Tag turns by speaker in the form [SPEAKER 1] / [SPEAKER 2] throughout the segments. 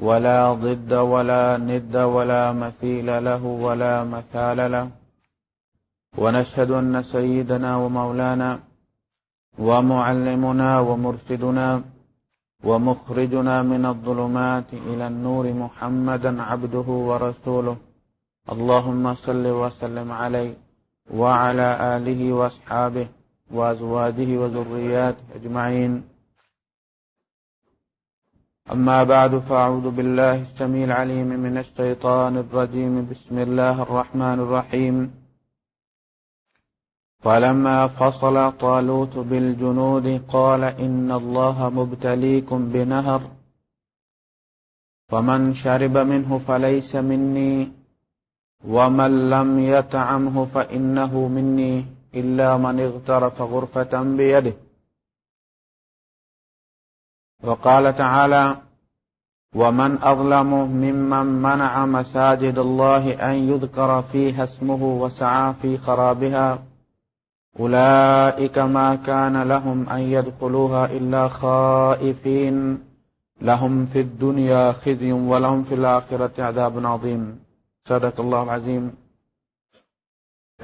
[SPEAKER 1] ولا ضد ولا ند ولا مثيل له ولا مثال له. ونشهد أن سيدنا ومولانا ومعلمنا ومرشدنا ومخرجنا من الظلمات إلى النور محمدا عبده ورسوله. اللهم صل وسلم عليه وعلى آله وأصحابه وأزواجه وذرياته أجمعين. أما بعد، فأعوذ بالله السميع العليم من الشيطان الرجيم. بسم الله الرحمن الرحيم. فلما فصل طالوت بالجنود، قال إن الله مبتليكم بنهر. فمن شرب منه فليس مني، ومن لم يتعمه فإنه مني، إلا من اغترف غرفة بيده. وقال تعالى ومن أظلم ممن منع مساجد الله أن يذكر فيها اسمه وسعى في خرابها، أولئك ما كان لهم أن يدخلوها إلا خائفين. لهم في الدنيا خزي ولهم في الآخرة عذاب عظيم. صدق الله العظيم.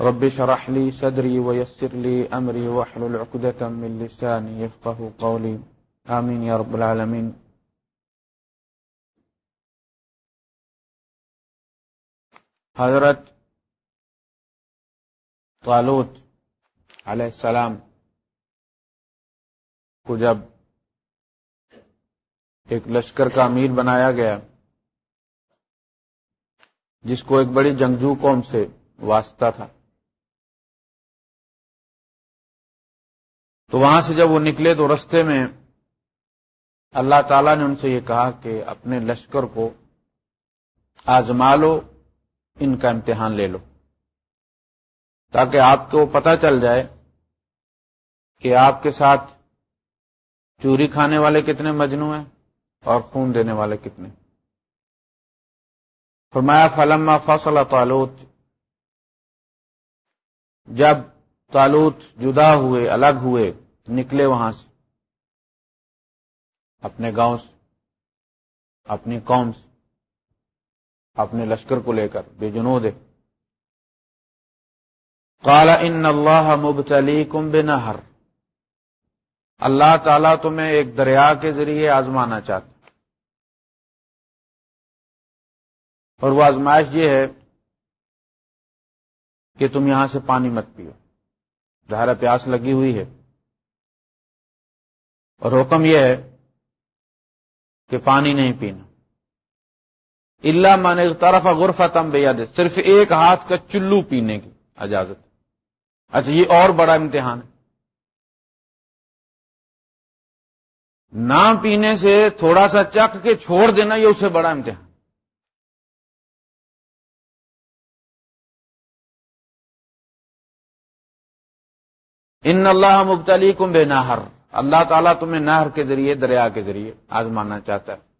[SPEAKER 1] رب شرح لي صدري ويسر لي أمري واحلل عقدة من لساني يفقه قولي. آمين يا رب العالمين. حضرت طالوت علیہ السلام کو جب ایک لشکر کا امیر بنایا گیا، جس کو ایک بڑی جنگجو قوم سے واسطہ تھا، تو وہاں سے جب وہ نکلے تو رستے میں اللہ تعالی نے ان سے یہ کہا کہ اپنے لشکر کو آزما لو ان کا امتحان لے لو۔ تاکہ آپ کو پتہ چل جائے کہ آپ کے ساتھ چوری کھانے والے کتنے مجنو ہیں اور خون دینے والے کتنے۔ فرمایا، فلما فصل تالوت جب تالوت جدا ہوئے، الگ ہوئے، نکلے وہاں سے، اپنے گاؤں سے، اپنی قوم سے اپنے لشکر کو لے کر، بے جنو دے۔ کالا ان اللہ مبتلی کم بے اللہ تعالیٰ تمہیں ایک دریا کے ذریعے آزمانا چاہتا اور وہ آزمائش یہ ہے کہ تم یہاں سے پانی مت پیو۔ ظاہر پیاس لگی ہوئی ہے۔ اور حکم یہ ہے کہ پانی نہیں پینا۔ اللہ من طرف غرفہ صرف ایک ہاتھ کا چلو پینے کی اجازت۔ اچھا یہ اور بڑا امتحان ہے۔ نہ پینے سے تھوڑا سا چک کے چھوڑ دینا، یہ اس سے بڑا امتحان۔ ان اللہ مبتلی کم بے نہر اللہ تعالیٰ تمہیں نہر کے ذریعے، دریا کے ذریعے آزمانا چاہتا ہے۔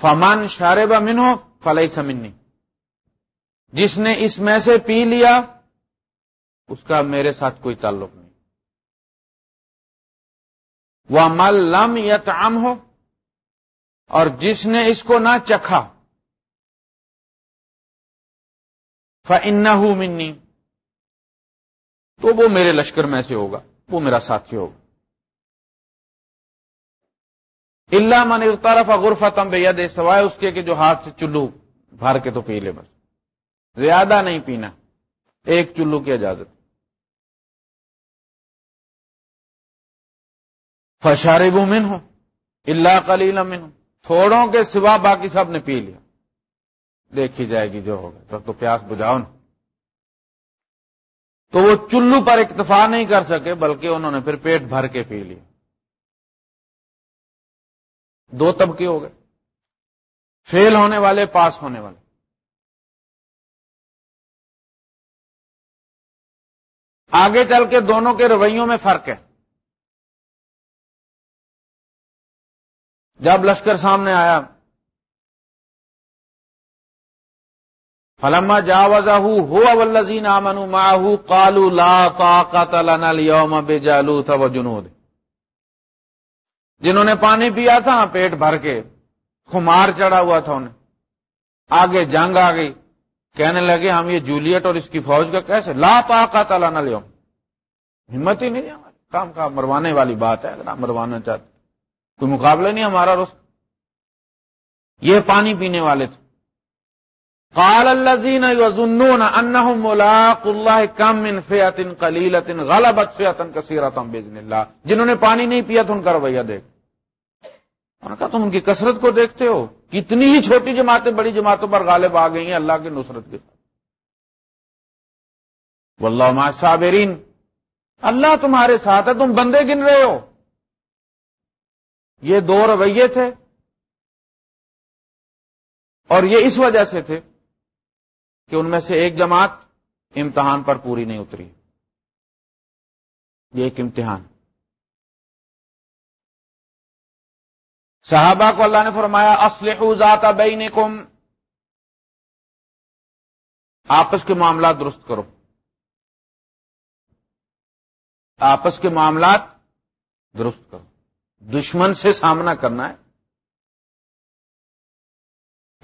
[SPEAKER 1] فمان شاربہ من ہو فلئی سمنی جس نے اس میں سے پی لیا، اس کا میرے ساتھ کوئی تعلق نہیں۔ وہ مل لم یا تام ہو اور جس نے اس کو نہ چکھا فن منی تو وہ میرے لشکر میں سے ہوگا، وہ میرا ساتھی ہوگا۔ اللہ من طرف غرفہ تم بے سوائے اس کے کہ جو ہاتھ سے چلو بھر کے تو پی لے بس۔ زیادہ نہیں پینا، ایک چلو کی اجازت۔ فشارب من ہو اللہ کلیل من ہو تھوڑوں کے سوا باقی سب نے پی لیا۔ دیکھی جائے گی جو ہوگا، تب تو پیاس بجاؤ نا۔ تو وہ چلو پر اکتفا نہیں کر سکے، بلکہ انہوں نے پھر پیٹ بھر کے پی لیا۔ دو طبقے ہو گئے۔ فیل ہونے والے، پاس ہونے والے۔ آگے چل کے دونوں کے رویوں میں فرق ہے۔ جب لشکر سامنے آیا، فلما جا وزا ولزین آمن ماہو کالو لا طاقت لنا اليوم بجالوت وجنود جنہوں نے پانی پیا تھا، پیٹ بھر کے، خمار چڑھا ہوا تھا انہیں۔ آگے جنگ آ گئی۔ کہنے لگے، ہم یہ جولیٹ اور اس کی فوج کا کیسے؟ لا پاکا تالا نہ لو ہمت ہی نہیں ہے ہماری۔ کام کا مروانے والی بات ہے، اگر آپ مروانا چاہتے کوئی مقابلہ نہیں ہمارا رس یہ پانی پینے والے تھے۔ قال الذين يظنون انهم ملاق الله كم من فئه قليله غلبت فئه كثيره باذن الله. جنہوں نے پانی نہیں پیا تو ان کا رویہ دیکھ. انہوں نے کہا تم ان کی کثرت کو دیکھتے ہو؟ کتنی ہی چھوٹی جماعتیں، بڑی جماعتوں پر غالب آ گئی ہیں اللہ کی نصرت کے ساتھ. واللہ مع الصابرین. اللہ تمہارے ساتھ ہے، تم بندے گن رہے ہو. یہ دو رویے تھے. اور یہ اس وجہ سے تھے کہ ان میں سے ایک جماعت امتحان پر پوری نہیں اتری۔ یہ ایک امتحان۔ صحابہ کو اللہ نے فرمایا اسلح ذات بینکم۔ آپس کے معاملات درست کرو۔ آپس کے معاملات درست کرو۔ دشمن سے سامنا کرنا ہے۔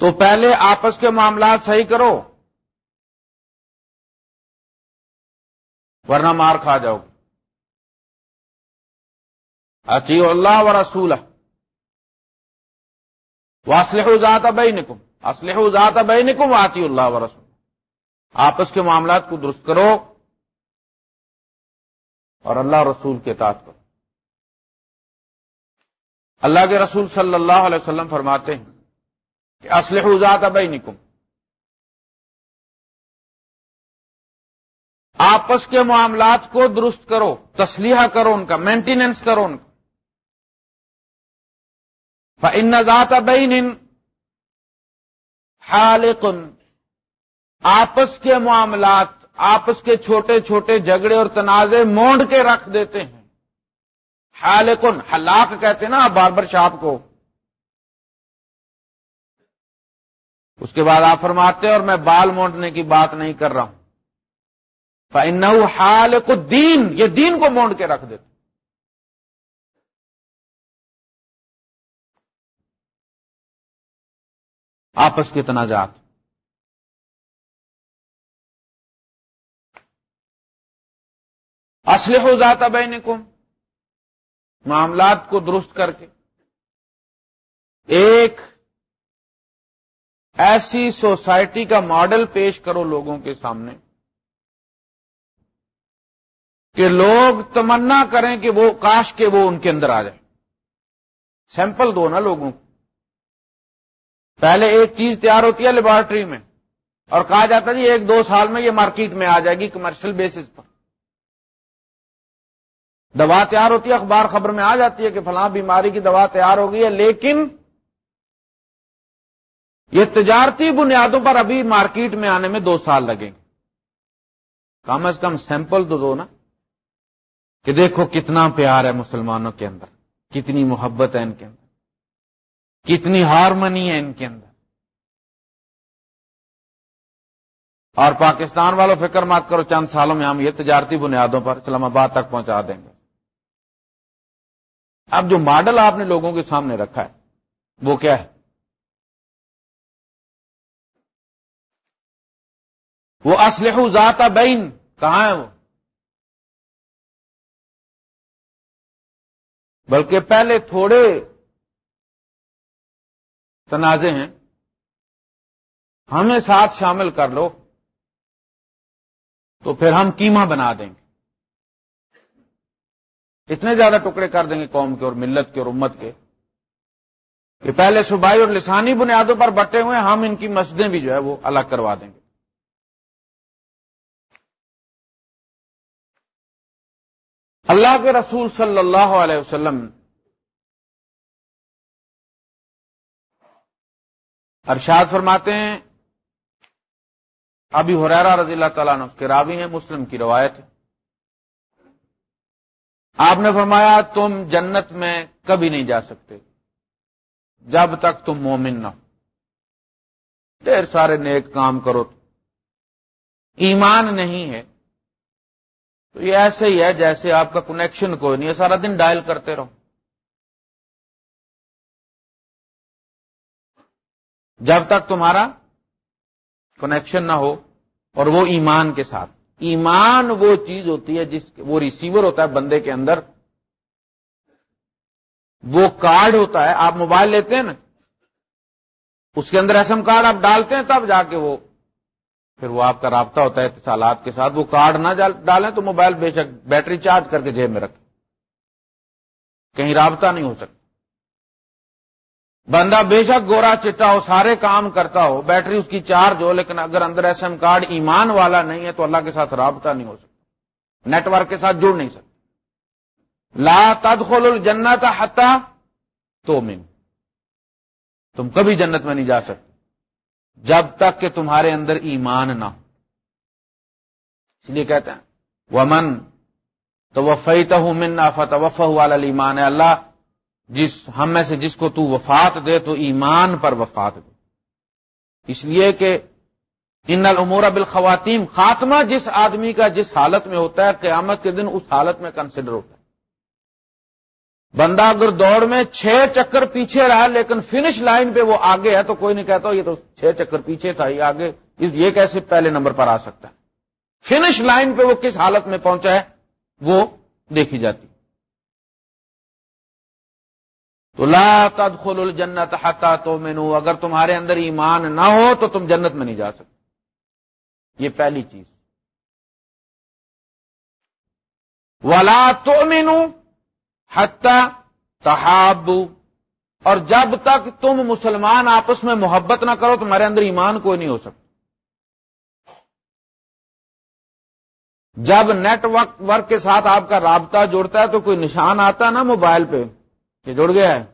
[SPEAKER 1] تو پہلے آپس کے معاملات صحیح کرو۔ ورنہ مار کھا جاؤ۔ اچھی اللہ و رسول واسلح ذات بئی نکم اسلح ذات بئی نکم آتی اللہ و رسول آپس کے معاملات کو درست کرو اور اللہ رسول کے تاج کرو۔ اللہ کے رسول صلی اللہ علیہ وسلم فرماتے ہیں کہ اسلح ذات بئی آپس کے معاملات کو درست کرو، تسلیحہ کرو ان کا، مینٹیننس کرو ان کا۔ ان ذات بین حالقن آپس کے معاملات، آپس کے چھوٹے چھوٹے جھگڑے اور تنازع مونڈ کے رکھ دیتے ہیں۔ حالقن ہلاک کہتے ہیں نا باربر شاپ کو۔ اس کے بعد آپ فرماتے ہیں اور میں بال مونڈنے کی بات نہیں کر رہا ہوں۔ حال کو دین یہ دین کو مونڈ کے رکھ دیتے آپس کے تنازعات۔ اسلح ہو جاتا بینکم، معاملات کو درست کر کے۔ ایک ایسی سوسائٹی کا ماڈل پیش کرو لوگوں کے سامنے۔ کہ لوگ تمنا کریں کہ وہ کاش کے وہ ان کے اندر آ جائیں۔ سیمپل دو نا لوگوں کو۔ پہلے ایک چیز تیار ہوتی ہے لیبارٹری میں اور کہا جاتا جی ایک دو سال میں یہ مارکیٹ میں آ جائے گی کمرشل بیسس پر۔ دوا تیار ہوتی ہے، اخبار خبر میں آ جاتی ہے کہ فلاں بیماری کی دوا تیار ہو گئی ہے، لیکن یہ تجارتی بنیادوں پر ابھی مارکیٹ میں آنے میں دو سال لگیں گے۔ کم از کم سیمپل تو دو نا۔ کہ دیکھو کتنا پیار ہے مسلمانوں کے اندر، کتنی محبت ہے ان کے اندر، کتنی ہارمنی ہے ان کے اندر۔ اور پاکستان والوں فکر مت کرو، چند سالوں میں ہم یہ تجارتی بنیادوں پر اسلام آباد تک پہنچا دیں گے۔ اب جو ماڈل آپ نے لوگوں کے سامنے رکھا ہے، وہ کیا ہے؟ وہ اسلح ذات بین، کہاں ہے وہ؟ بلکہ پہلے تھوڑے تنازع ہیں۔ ہمیں ساتھ شامل کر لو، تو پھر ہم کیما بنا دیں گے۔ اتنے زیادہ ٹکڑے کر دیں گے قوم کے اور ملت کے اور امت کے کہ پہلے صوبائی اور لسانی بنیادوں پر بٹے ہوئے، ہم ان کی مسجدیں بھی جو ہے وہ الگ کروا دیں گے۔ اللہ کے رسول صلی اللہ علیہ وسلم ارشاد فرماتے ہیں ابھی حریرا رضی اللہ تعالیٰ نے کے راوی ہیں، مسلم کی روایت ہے۔ آپ نے فرمایا، تم جنت میں کبھی نہیں جا سکتے۔ جب تک تم مومن نہ ہو۔ ڈیر سارے نیک کام کرو۔ تو ایمان نہیں ہے۔ تو یہ ایسے ہی ہے جیسے آپ کا کنیکشن کوئی نہیں ہے، سارا دن ڈائل کرتے رہو۔ جب تک تمہارا کنیکشن نہ ہو اور وہ ایمان کے ساتھ۔ ایمان وہ چیز ہوتی ہے جس وہ ریسیور ہوتا ہے بندے کے اندر۔ وہ کارڈ ہوتا ہے، آپ موبائل لیتے ہیں نا۔ اس کے اندر ایس ایم کارڈ آپ ڈالتے ہیں، تب جا کے وہ پھر وہ آپ کا رابطہ ہوتا ہے اتصالات کے ساتھ، وہ کارڈ نہ ڈالیں تو موبائل بے شک بیٹری چارج کر کے جیب میں رکھیں۔ کہیں رابطہ نہیں ہو سکتا۔ بندہ بے شک گورا چٹا ہو، سارے کام کرتا ہو، بیٹری اس کی چارج ہو، لیکن اگر اندر ایس ایم کارڈ ایمان والا نہیں ہے تو اللہ کے ساتھ رابطہ نہیں ہو سکتا۔ نیٹ ورک کے ساتھ جڑ نہیں سکتا۔ لا تدخل الجنت حتا تو من تم کبھی جنت میں نہیں جا سکتے۔ جب تک کہ تمہارے اندر ایمان نہ ہو۔ اس لیے کہتے ہیں، ومن تو وفی من فتح وف والا ایمان ہے اللہ جس، ہم میں سے جس کو تو وفات دے، تو ایمان پر وفات دے۔ اس لیے کہ ان العمور بالخواتین خاتمہ جس آدمی کا جس حالت میں ہوتا ہے، قیامت کے دن اس حالت میں کنسیڈر ہوتا ہے۔ بندہ اگر دوڑ میں چھ چکر پیچھے رہا لیکن فنش لائن پہ وہ آگے ہے، تو کوئی نہیں کہتا یہ تو چھ چکر پیچھے تھا، یہ آگے، یہ کیسے پہلے نمبر پر آ سکتا ہے؟ فنش لائن پہ وہ کس حالت میں پہنچا ہے؟ وہ دیکھی جاتی۔ تو لا تدخل الجنت حتا تو مینو اگر تمہارے اندر ایمان نہ ہو تو تم جنت میں نہیں جا سکتے۔ یہ پہلی چیز۔ ولا تو مینو تحابو۔ اور جب تک تم مسلمان آپس میں محبت نہ کرو تمہارے اندر ایمان کوئی نہیں ہو سکتا۔ جب نیٹ ورک کے ساتھ آپ کا رابطہ جڑتا ہے تو کوئی نشان آتا ہے نا موبائل پہ کہ جڑ گیا ہے۔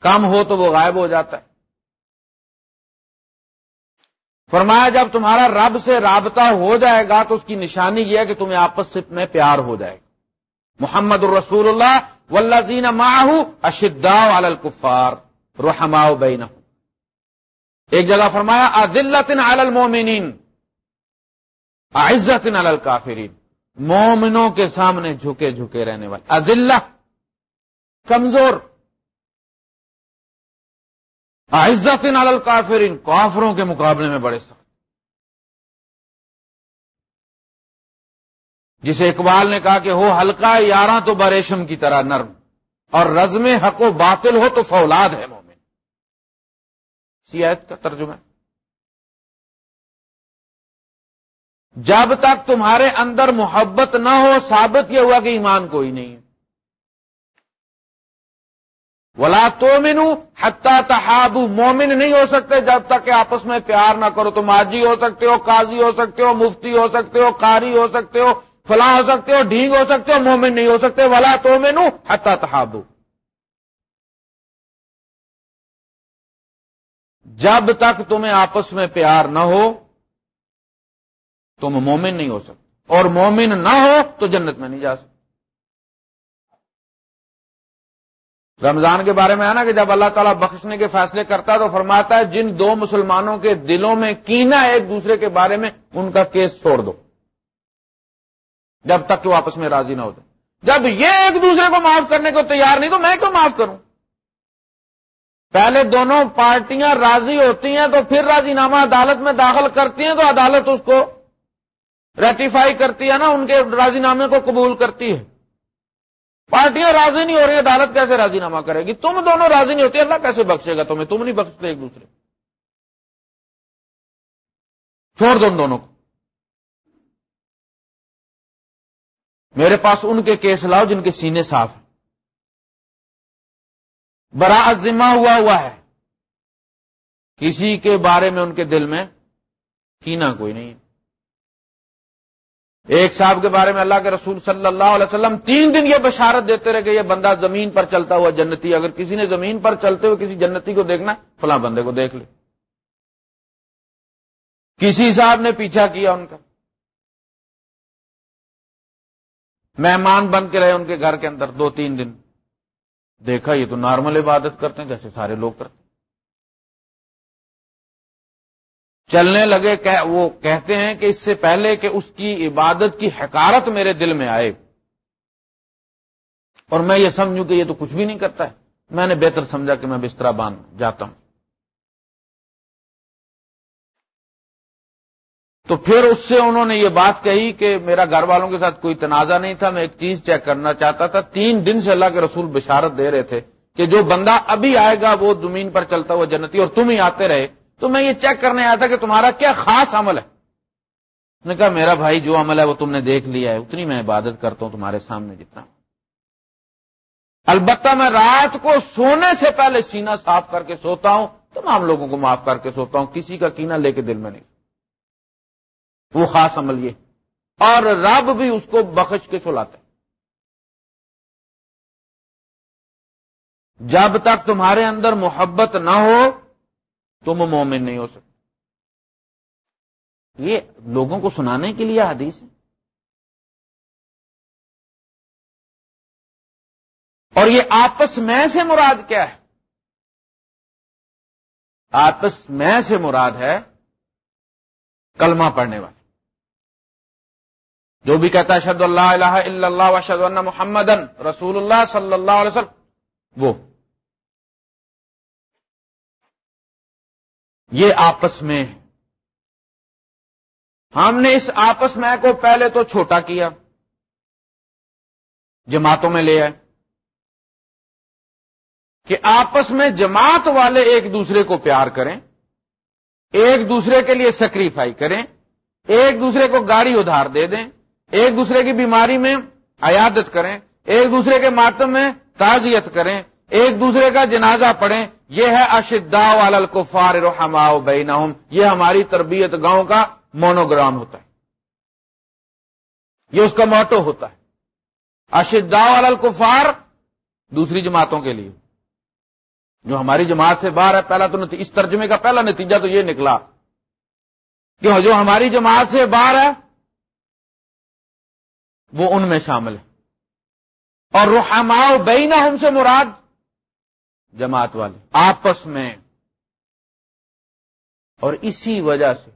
[SPEAKER 1] کم ہو تو وہ غائب ہو جاتا ہے۔ فرمایا جب تمہارا رب سے رابطہ ہو جائے گا تو اس کی نشانی یہ ہے کہ تمہیں آپس میں پیار ہو جائے گا۔ محمد الرسول اللہ والذین معه اشداء علی الکفار، رحماء بینہم۔ ایک جگہ فرمایا عزلت علی المومنین عزت علی الکافرین۔ مومنوں کے سامنے جھکے جھکے رہنے والے۔ عزلہ کمزور۔ عزت علی الکافرین، کافروں کے مقابلے میں بڑے سخت۔ جسے اقبال نے کہا کہ ہو ہلکا یاراں تو بریشم کی طرح نرم، اور رزم حق و باطل ہو تو فولاد ہے مومن۔ سیاحت کا ترجمہ۔ جب تک تمہارے اندر محبت نہ ہو، ثابت یہ ہوا کہ ایمان کوئی نہیں ولا تو مینو حتہ تحاب مومن نہیں ہو سکتے جب تک کہ آپس میں پیار نہ کرو۔ تم آجی ہو سکتے ہو، قاضی ہو سکتے ہو، مفتی ہو سکتے ہو، قاری ہو سکتے ہو فلاں ہو سکتے ہو، ڈھینگ ہو سکتے ہو، مومن نہیں ہو سکتے، ولا تو مینو حتہ تحابو جب تک تمہیں آپس میں پیار نہ ہو، تم مومن نہیں ہو سکتے۔ اور مومن نہ ہو تو جنت میں نہیں جا سکتے۔ رمضان کے بارے میں ہے نا کہ جب اللہ تعالیٰ بخشنے کے فیصلے کرتا ہے تو فرماتا ہے، جن دو مسلمانوں کے دلوں میں کینا ایک دوسرے کے بارے میں، ان کا کیس چھوڑ دو۔ جب تک کہ وہ آپس میں راضی نہ ہو جب یہ ایک دوسرے کو معاف کرنے کو تیار نہیں تو میں کیوں معاف کروں؟ پہلے دونوں پارٹیاں راضی ہوتی ہیں تو پھر راضی نامہ عدالت میں داخل کرتی ہیں تو عدالت اس کو ریٹیفائی کرتی ہے نا، ان کے راضی نامے کو قبول کرتی ہے۔ پارٹیاں راضی نہیں ہو رہی، عدالت کیسے راضی نامہ کرے گی؟ تم دونوں راضی نہیں ہوتے اللہ کیسے بخشے گا تمہیں؟ تم نہیں بخشتے ایک دوسرے۔ چھوڑ دو ان دونوں کو۔ میرے پاس ان کے کیس لاؤ جن کے سینے صاف ہیں۔ برا ذمہ ہوا ہوا ہے۔ کسی کے بارے میں ان کے دل میں کینا کوئی نہیں ایک صاحب کے بارے میں اللہ کے رسول صلی اللہ علیہ وسلم تین دن یہ بشارت دیتے رہے کہ یہ بندہ زمین پر چلتا ہوا جنتی اگر کسی نے زمین پر چلتے ہوئے کسی جنتی کو دیکھنا فلاں بندے کو دیکھ لے۔ کسی صاحب نے پیچھا کیا ان کا۔ مہمان بن کے رہے ان کے گھر کے اندر دو تین دن۔ دیکھا، یہ تو نارمل عبادت کرتے ہیں، جیسے سارے لوگ کرتے ہیں۔ چلنے لگے وہ کہتے ہیں کہ اس سے پہلے کہ اس کی عبادت کی حکارت میرے دل میں آئے۔ اور میں یہ سمجھوں کہ یہ تو کچھ بھی نہیں کرتا ہے۔ میں نے بہتر سمجھا کہ میں بستر باندھ جاتا ہوں۔ تو پھر اس سے انہوں نے یہ بات کہی کہ میرا گھر والوں کے ساتھ کوئی تنازع نہیں تھا، میں ایک چیز چیک کرنا چاہتا تھا۔ تین دن سے اللہ کے رسول بشارت دے رہے تھے کہ جو بندہ ابھی آئے گا وہ زمین پر چلتا ہوا جنتی اور تم ہی آتے رہے۔ تو میں یہ چیک کرنے آیا تھا کہ تمہارا کیا خاص عمل ہے۔ نے کہا، میرا بھائی جو عمل ہے وہ تم نے دیکھ لیا ہے، اتنی میں عبادت کرتا ہوں تمہارے سامنے جتنا۔ البتہ میں رات کو سونے سے پہلے سینہ صاف کر کے سوتا ہوں۔ تمام لوگوں کو معاف کر کے سوتا ہوں، کسی کا کینہ لے کے دل میں نہیں۔ وہ خاص عمل یہ اور رب بھی اس کو بخش کے سلاتا ہے۔ جب تک تمہارے اندر محبت نہ ہو، تم مومن نہیں ہو سکتے۔ یہ لوگوں کو سنانے کے لیے حدیث ہے۔ اور یہ آپس میں سے مراد کیا ہے؟ آپس میں سے مراد ہے کلمہ پڑھنے والے جو بھی کہتا ہے شد اللہ الہ الا اللہ و شد اللہ محمد رسول اللہ صلی اللہ علیہ وسلم. وہ. یہ آپس میں ہم نے اس آپس میں کو پہلے تو چھوٹا کیا، جماعتوں میں لے آئے، کہ آپس میں جماعت والے ایک دوسرے کو پیار کریں، ایک دوسرے کے لیے سیکریفائی کریں، ایک دوسرے کو گاڑی ادھار دے دیں ایک دوسرے کی بیماری میں عیادت کریں، ایک دوسرے کے ماتم میں تعزیت کریں، ایک دوسرے کا جنازہ پڑھیں، یہ ہے اشدا والفار رحما بینہم، یہ ہماری تربیت گاؤں کا مونوگرام ہوتا ہے۔ یہ اس کا موٹو ہوتا ہے۔ اشدا والفار دوسری جماعتوں کے لیے۔ جو ہماری جماعت سے باہر ہے، پہلا تو اس ترجمے کا پہلا نتیجہ تو یہ نکلا کہ جو ہماری جماعت سے باہر ہے وہ ان میں شامل ہے اور رحماؤ بینا ہم سے مراد جماعت والے آپس میں۔ اور اسی وجہ سے۔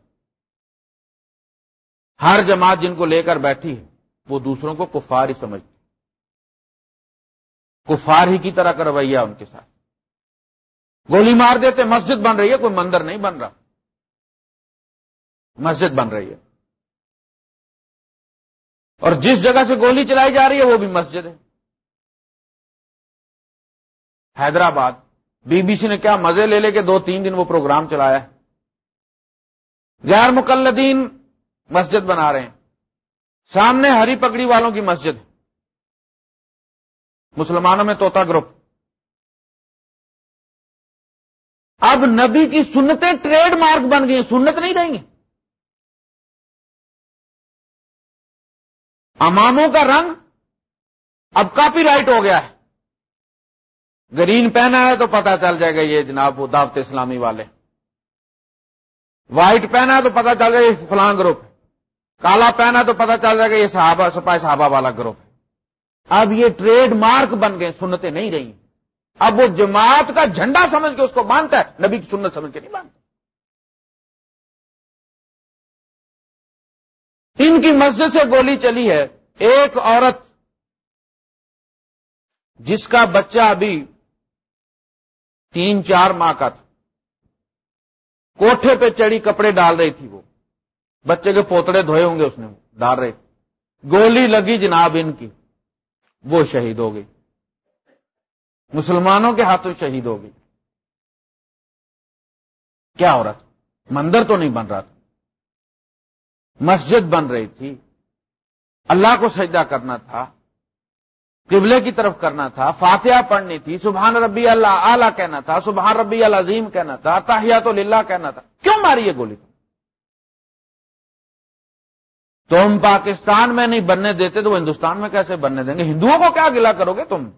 [SPEAKER 1] ہر جماعت جن کو لے کر بیٹھی ہے، وہ دوسروں کو کفار ہی سمجھتی کفار ہی کی طرح کا رویہ ان کے ساتھ۔ گولی مار دیتے، مسجد بن رہی ہے، کوئی مندر نہیں بن رہا۔ مسجد بن رہی ہے۔ اور جس جگہ سے گولی چلائی جا رہی ہے وہ بھی مسجد ہے۔ حیدرآباد، بی بی سی نے کیا مزے لے لے کے دو تین دن وہ پروگرام چلایا ہے۔ غیر مقلدین مسجد بنا رہے ہیں۔ سامنے ہری پگڑی والوں کی مسجد۔ مسلمانوں میں توتا گروپ۔ اب نبی کی سنتیں ٹریڈ مارک بن گئی سنت نہیں رہیں گی اماموں کا رنگ اب کاپی رائٹ ہو گیا ہے۔ گرین پہنا ہے تو پتا چل جائے گا یہ جناب وہ دعوت اسلامی والے۔ وائٹ پہنا ہے تو پتا چل جائے گا یہ فلاں گروپ ہے۔ کالا پہنا تو پتا چل جائے گا یہ صحابہ، سپاہی صحابہ والا گروپ ہے۔ اب یہ ٹریڈ مارک بن گئے، سنتیں نہیں رہی۔ اب وہ جماعت کا جھنڈا سمجھ کے اس کو باندھتا ہے، نبی کی سنت سمجھ کے نہیں باندھتا۔ ان کی مسجد سے گولی چلی ہے، ایک عورت جس کا بچہ ابھی تین چار ماہ کا تھا، کوٹھے پہ چڑی کپڑے ڈال رہی تھی وہ۔ بچے کے پوتڑے دھوئے ہوں گے اس نے، ڈال رہے۔ گولی لگی جناب ان کی، وہ شہید ہو گئی۔ مسلمانوں کے ہاتھوں شہید ہو گئی۔ کیا ہو رہا تھا مندر تو نہیں بن رہا تھا۔ مسجد بن رہی تھی۔ اللہ کو سجدہ کرنا تھا، قبلے کی طرف کرنا تھا، فاتحہ پڑھنی تھی، سبحان ربی اللہ اعلیٰ کہنا تھا، سبحان ربی اللہ عظیم کہنا تھا تاہیا تو للہ کہنا تھا۔ کیوں ماری یہ گولی؟ تم پاکستان میں نہیں بننے دیتے تو وہ ہندوستان میں کیسے بننے دیں گے؟ ہندوؤں کو کیا گلا کرو گے تم؟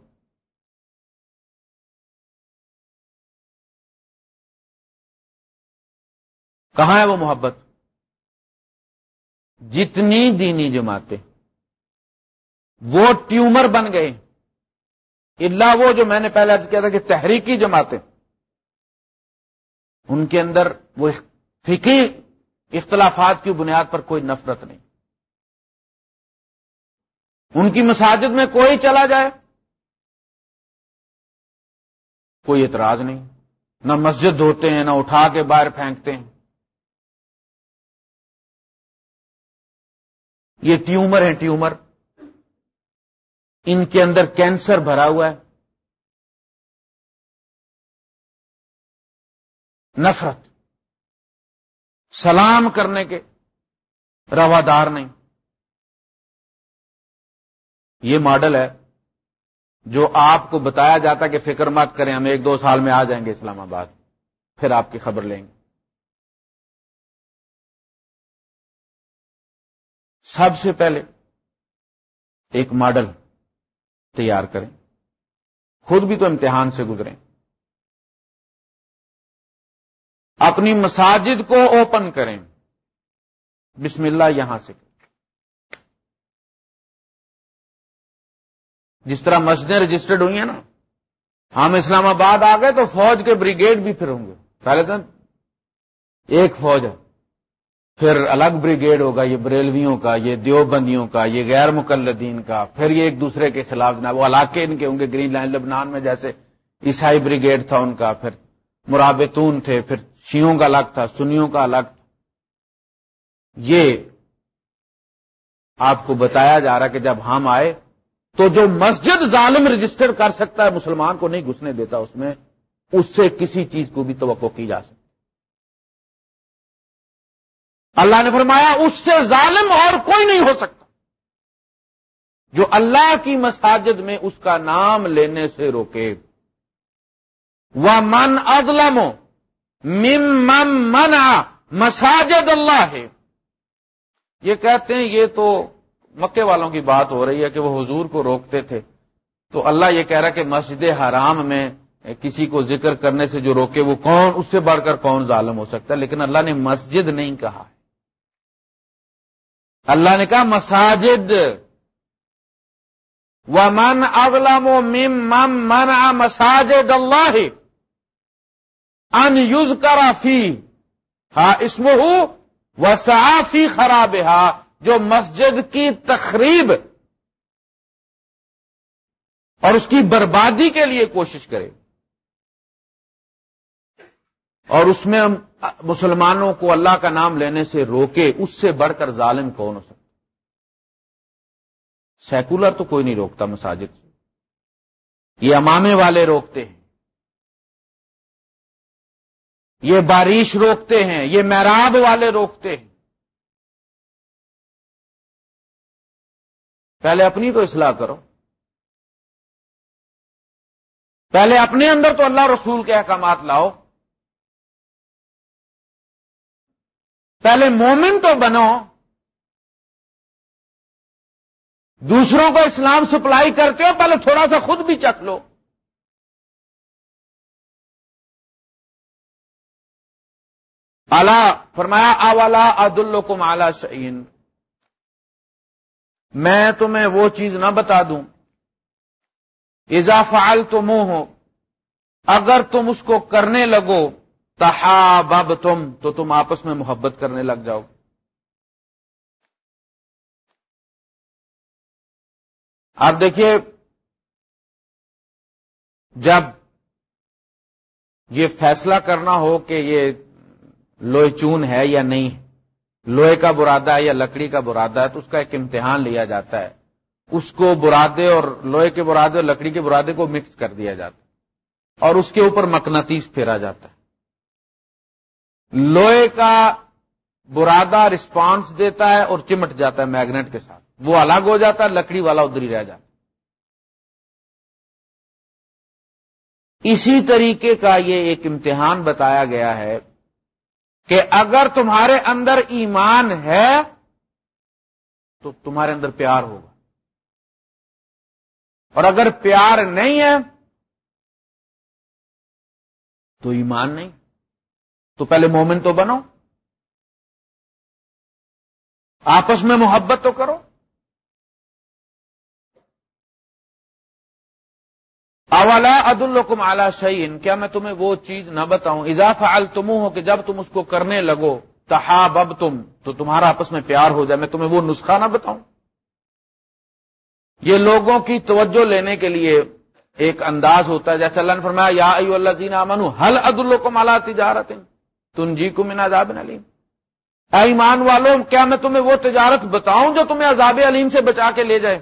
[SPEAKER 1] کہاں ہے وہ محبت؟ جتنی دینی جماعتیں، وہ ٹیومر بن گئے۔ اللہ وہ جو میں نے پہلے عرض کیا تھا کہ تحریکی جماعتیں، ان کے اندر وہ فکی اختلافات کی بنیاد پر کوئی نفرت نہیں۔ ان کی مساجد میں کوئی چلا جائے، کوئی اعتراض نہیں۔ نہ مسجد دھوتے ہیں، نہ اٹھا کے باہر پھینکتے ہیں۔ یہ ٹیومر ہے ٹیومر۔ ان کے اندر کینسر بھرا ہوا ہے۔ نفرت۔ سلام کرنے کے روادار نہیں۔ یہ ماڈل ہے جو آپ کو بتایا جاتا کہ فکر مت کریں، ہم ایک دو سال میں آ جائیں گے اسلام آباد۔ پھر آپ کی خبر لیں گے۔ سب سے پہلے ایک ماڈل تیار کریں۔ خود بھی تو امتحان سے گزریں۔ اپنی مساجد کو اوپن کریں۔ بسم اللہ یہاں سے۔ جس طرح مسجدیں رجسٹرڈ ہوئی ہیں نا، ہم اسلام آباد آ گئے تو فوج کے بریگیڈ بھی پھر ہوں گے۔ پہلے تو ایک فوج ہے۔ پھر الگ بریگیڈ ہوگا، یہ بریلویوں کا، یہ دیوبندیوں کا، یہ غیر مقلدین کا، پھر یہ ایک دوسرے کے خلاف وہ علاقے ان کے ہوں گے، گرین لائن لبنان میں جیسے عیسائی بریگیڈ تھا ان کا، پھر مرابطون تھے، پھر شیوں کا الگ تھا، سنیوں کا الگ۔ تھا یہ آپ کو بتایا جا رہا کہ جب ہم آئے تو جو مسجد ظالم رجسٹر کر سکتا ہے، مسلمان کو نہیں گھسنے دیتا اس میں، اس سے کسی چیز کو بھی توقع کی جا سکتی۔ اللہ نے فرمایا، اس سے ظالم اور کوئی نہیں ہو سکتا۔ جو اللہ کی مساجد میں اس کا نام لینے سے روکے۔ وہ من ادلم مم من مساجد اللہ ہے یہ کہتے ہیں، یہ تو مکے والوں کی بات ہو رہی ہے کہ وہ حضور کو روکتے تھے۔ تو اللہ یہ کہہ رہا کہ مسجد حرام میں کسی کو ذکر کرنے سے جو روکے، وہ کون؟ اس سے بڑھ کر کون ظالم ہو سکتا ہے؟ لیکن اللہ نے مسجد نہیں کہا۔ اللہ نے کہا مساجد۔ و من اغلم و مم من مساجد اللہ ان یوز کرا فی ہاں اسم و صافی خراب جو مسجد کی تقریب اور اس کی بربادی کے لیے کوشش کرے۔ اور اس میں مسلمانوں کو اللہ کا نام لینے سے روکے، اس سے بڑھ کر ظالم کون ہو سکتا؟ سیکولر تو کوئی نہیں روکتا مساجد یہ امامے والے روکتے ہیں۔ یہ بارش روکتے ہیں، یہ میراب والے روکتے ہیں۔ پہلے اپنی تو اصلاح کرو۔ پہلے اپنے اندر تو اللہ رسول کے احکامات لاؤ۔ پہلے مومن تو بنو، دوسروں کو اسلام سپلائی کرتے ہو، پہلے تھوڑا سا خود بھی چکھ لو۔ اعلی فرمایا، اولا عدالکم اعلی شعین میں تمہیں وہ چیز نہ بتا دوں۔ اضافال تو ہو اگر تم اس کو کرنے لگو تحابب تم تو تم آپس میں محبت کرنے لگ جاؤ۔ آپ دیکھیے، جب یہ فیصلہ کرنا ہو کہ یہ لوہے چون ہے یا نہیں، لوہے کا برادہ ہے یا لکڑی کا برادہ ہے، تو اس کا ایک امتحان لیا جاتا ہے۔ اس کو برادے اور لوہے کے برادے اور لکڑی کے برادے کو مکس کر دیا جاتا ہے۔ اور اس کے اوپر مکناتیس پھیرا جاتا ہے۔ لوہے کا برادہ رسپانس دیتا ہے اور چمٹ جاتا ہے میگنیٹ کے ساتھ۔ وہ الگ ہو جاتا ہے، لکڑی والا ادھر ہی رہ جاتا اسی طریقے کا یہ ایک امتحان بتایا گیا ہے کہ اگر تمہارے اندر ایمان ہے تو تمہارے اندر پیار ہوگا۔ اور اگر پیار نہیں ہے تو ایمان نہیں۔ تو پہلے مومن تو بنو۔ آپس میں محبت تو کرو۔ اولا عدالحکم اعلی شعین کیا میں تمہیں وہ چیز نہ بتاؤں؟ اضافہ التم ہو کہ جب تم اس کو کرنے لگو تحاب اب تم تو تمہارا آپس میں پیار ہو جائے۔ میں تمہیں وہ نسخہ نہ بتاؤں۔ یہ لوگوں کی توجہ لینے کے لیے ایک انداز ہوتا ہے۔ جیسے اللہ نے فرمایا، یا ایو اللہ جینا امن حل عد الحکم اعلیٰ تجارت تم جی کو من عذاب علیم۔ اے ایمان والوں کیا میں تمہیں وہ تجارت بتاؤں جو تمہیں عذاب علیم سے بچا کے لے جائے؟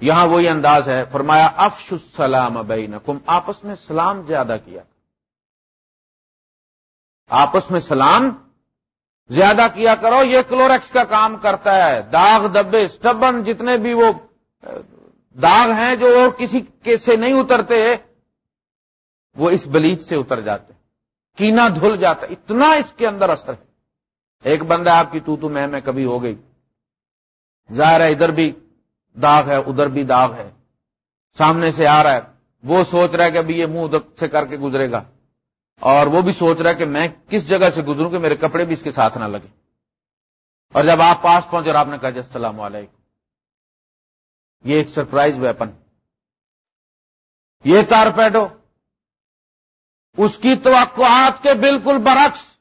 [SPEAKER 1] یہاں وہی انداز ہے، فرمایا، افش السلام بینکم، آپس میں سلام زیادہ کیا۔ آپس میں سلام زیادہ کیا کرو، یہ کلوریکس کا کام کرتا ہے۔ داغ، دبے اسٹبن جتنے بھی وہ داغ ہیں جو اور کسی کے سے نہیں اترتے وہ اس بلیچ سے اتر جاتے کینا دھل جاتا اتنا اس کے اندر اثر ہے۔ ایک بندہ آپ کی تو تو میں میں کبھی ہو گئی۔ ظاہر ہے ادھر بھی داغ ہے، ادھر بھی داغ ہے۔ سامنے سے آ رہا ہے۔ وہ سوچ رہا ہے کہ ابھی یہ منہ ادھر سے کر کے گزرے گا۔ اور وہ بھی سوچ رہا ہے کہ میں کس جگہ سے گزروں کہ میرے کپڑے بھی اس کے ساتھ نہ لگے اور جب آپ پاس پہنچے اور آپ نے کہا جی السلام علیکم۔ یہ ایک سرپرائز ویپن۔ یہ تارپیڈو اس کی توقعات کے بالکل برعکس۔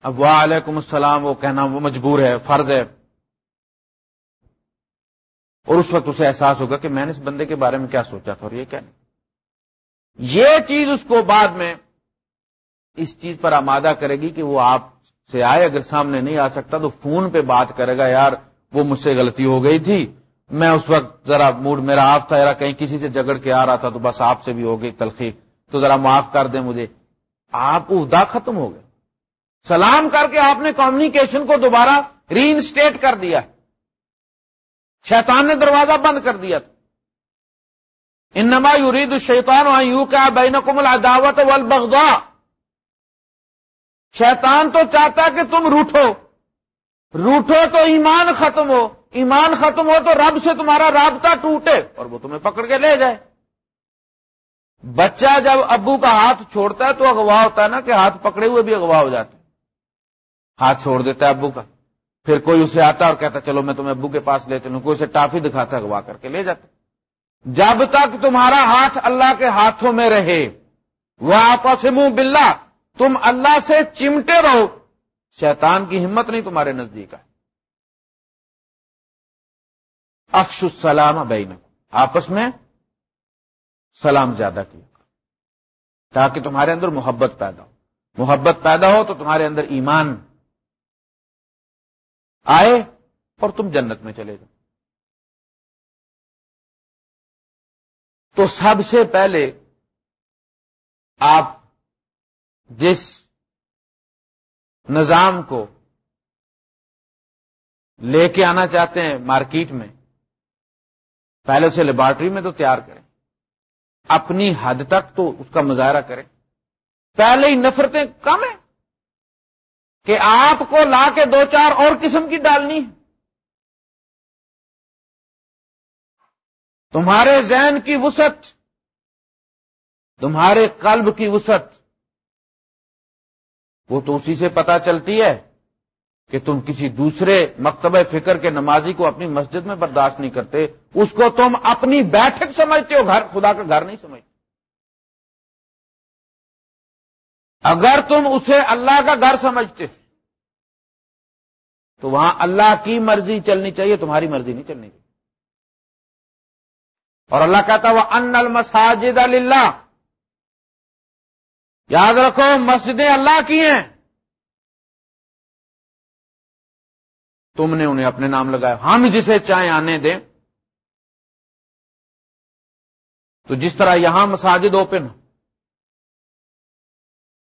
[SPEAKER 1] اب وعلیکم السلام، وہ کہنا وہ مجبور ہے، فرض ہے۔ اور اس وقت اسے احساس ہوگا کہ میں نے اس بندے کے بارے میں کیا سوچا تھا اور یہ کیا۔ نہیں یہ چیز اس کو بعد میں اس چیز پر آمادہ کرے گی کہ وہ آپ سے آئے، اگر سامنے نہیں آ سکتا تو فون پہ بات کرے گا، یار وہ مجھ سے غلطی ہو گئی تھی۔ میں اس وقت ذرا موڈ میرا آف تھا، ذرا کہیں کسی سے جگڑ کے آ رہا تھا تو بس آپ سے بھی ہو گئی تلخی تو ذرا معاف کر دیں مجھے۔ آپ ادا ختم ہو گئے۔ سلام کر کے آپ نے کمیونیکیشن کو دوبارہ ری انسٹیٹ کر دیا۔ شیطان نے دروازہ بند کر دیا تھا۔ انما یورید الشیطان یو کیا بینکم العداوت والبغضاء۔ شیطان تو چاہتا کہ تم روٹھو روٹھو تو ایمان ختم ہو۔ ایمان ختم ہو تو رب سے تمہارا رابطہ ٹوٹے اور وہ تمہیں پکڑ کے لے جائے۔ بچہ جب ابو کا ہاتھ چھوڑتا ہے تو اغوا ہوتا ہے نا کہ ہاتھ پکڑے ہوئے بھی اغوا ہو جاتے ہاتھ چھوڑ دیتا ہے ابو کا۔ پھر کوئی اسے آتا اور کہتا چلو میں تمہیں ابو کے پاس لے چلوں۔ کوئی اسے ٹافی دکھاتا اغوا کر کے لے جاتا جب تک تمہارا ہاتھ اللہ کے ہاتھوں میں رہے وہ آپس منہ بلا تم اللہ سے چمٹے رہو۔ شیطان کی ہمت نہیں تمہارے نزدیک ہے افش السلام بین آپس میں سلام زیادہ کیا۔ تاکہ تمہارے اندر محبت پیدا ہو۔ محبت پیدا ہو تو تمہارے اندر ایمان آئے اور تم جنت میں چلے جاؤ۔ تو سب سے پہلے آپ جس نظام کو لے کے آنا چاہتے ہیں مارکیٹ میں پہلے اسے لیبارٹری میں تو تیار کریں۔ اپنی حد تک تو اس کا مظاہرہ کریں۔ پہلے ہی نفرتیں کم ہیں کہ آپ کو لا کے دو چار اور قسم کی ڈالنی ہے۔ تمہارے ذہن کی وسعت، تمہارے قلب کی وسعت، وہ تو اسی سے پتا چلتی ہے۔ کہ تم کسی دوسرے مکتبہ فکر کے نمازی کو اپنی مسجد میں برداشت نہیں کرتے، اس کو تم اپنی بیٹھک سمجھتے ہو، گھر، خدا کا گھر نہیں سمجھتے۔ اگر تم اسے اللہ کا گھر سمجھتے، تو وہاں اللہ کی مرضی چلنی چاہیے، تمہاری مرضی نہیں چلنی۔ چاہیے اور اللہ کہتا وہ ان المساجد اللہ یاد رکھو، مسجدیں اللہ کی ہیں۔ تم نے انہیں اپنے نام لگایا۔ ہم جسے چاہیں آنے دیں۔ تو جس طرح یہاں مساجد اوپن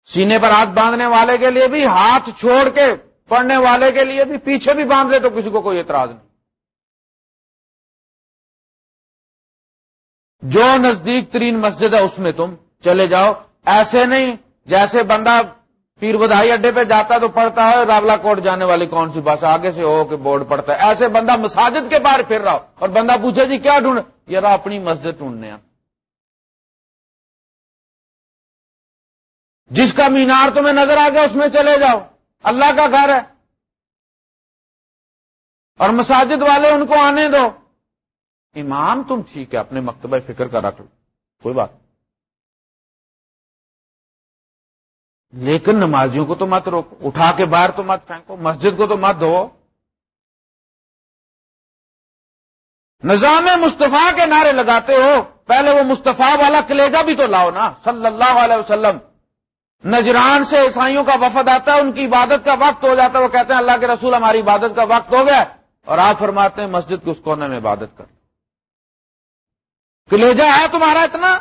[SPEAKER 1] سینے پر ہاتھ باندھنے والے کے لیے بھی، ہاتھ چھوڑ کے پڑھنے والے کے لیے بھی، پیچھے بھی باندھ لے تو کسی کو کوئی اعتراض نہیں۔ جو نزدیک ترین مسجد ہے، اس میں تم چلے جاؤ۔ ایسے نہیں جیسے بندہ پیر بدھائی اڈے پہ جاتا تو پڑھتا ہے، راولا کوٹ جانے والی کون سی بس آگے سے ہو کہ بورڈ پڑتا ہے؟ ایسے بندہ مساجد کے باہر پھر رہا ہو اور بندہ پوچھے جی کیا ڈھونڈ؟ یہ اپنی مسجد ڈھونڈنے جس کا مینار تمہیں نظر آ گیا اس میں چلے جاؤ۔ اللہ کا گھر ہے۔ اور مساجد والے ان کو آنے دو۔ امام تم ٹھیک ہے، اپنے مکتبہ فکر کا رکھ لو۔ کوئی بات لیکن نمازیوں کو تو مت روکو، اٹھا کے باہر تو مت پھینکو، مسجد کو تو مت دھو نظام مصطفیٰ کے نعرے لگاتے ہو، پہلے وہ مصطفیٰ والا کلیجا بھی تو لاؤ نا، صلی اللہ علیہ وسلم۔ نجران سے عیسائیوں کا وفد آتا ہے، ان کی عبادت کا وقت ہو جاتا ہے، وہ کہتے ہیں اللہ کے رسول، ہماری عبادت کا وقت ہو گیا۔ اور آپ فرماتے ہیں مسجد کے اس کونے میں عبادت کر۔ کلیجا ہے تمہارا اتنا؟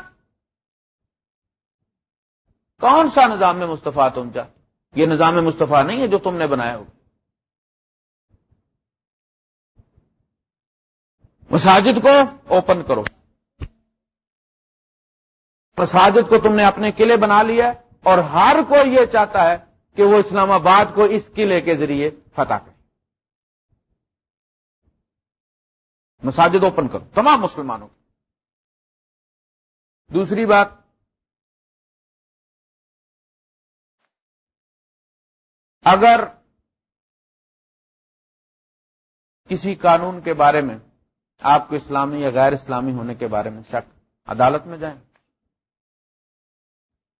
[SPEAKER 1] کون سا نظام میں مصطفیٰ تم چاہ؟ یہ نظام مصطفیٰ نہیں ہے جو تم نے بنایا ہو۔ مساجد کو اوپن کرو۔ مساجد کو تم نے اپنے قلعے بنا لیا اور ہر کوئی یہ چاہتا ہے کہ وہ اسلام آباد کو اس قلعے کے ذریعے فتح کرے۔ مساجد اوپن کرو، تمام مسلمانوں کی دوسری بات اگر کسی قانون کے بارے میں آپ کو اسلامی یا غیر اسلامی ہونے کے بارے میں شک، عدالت میں جائیں۔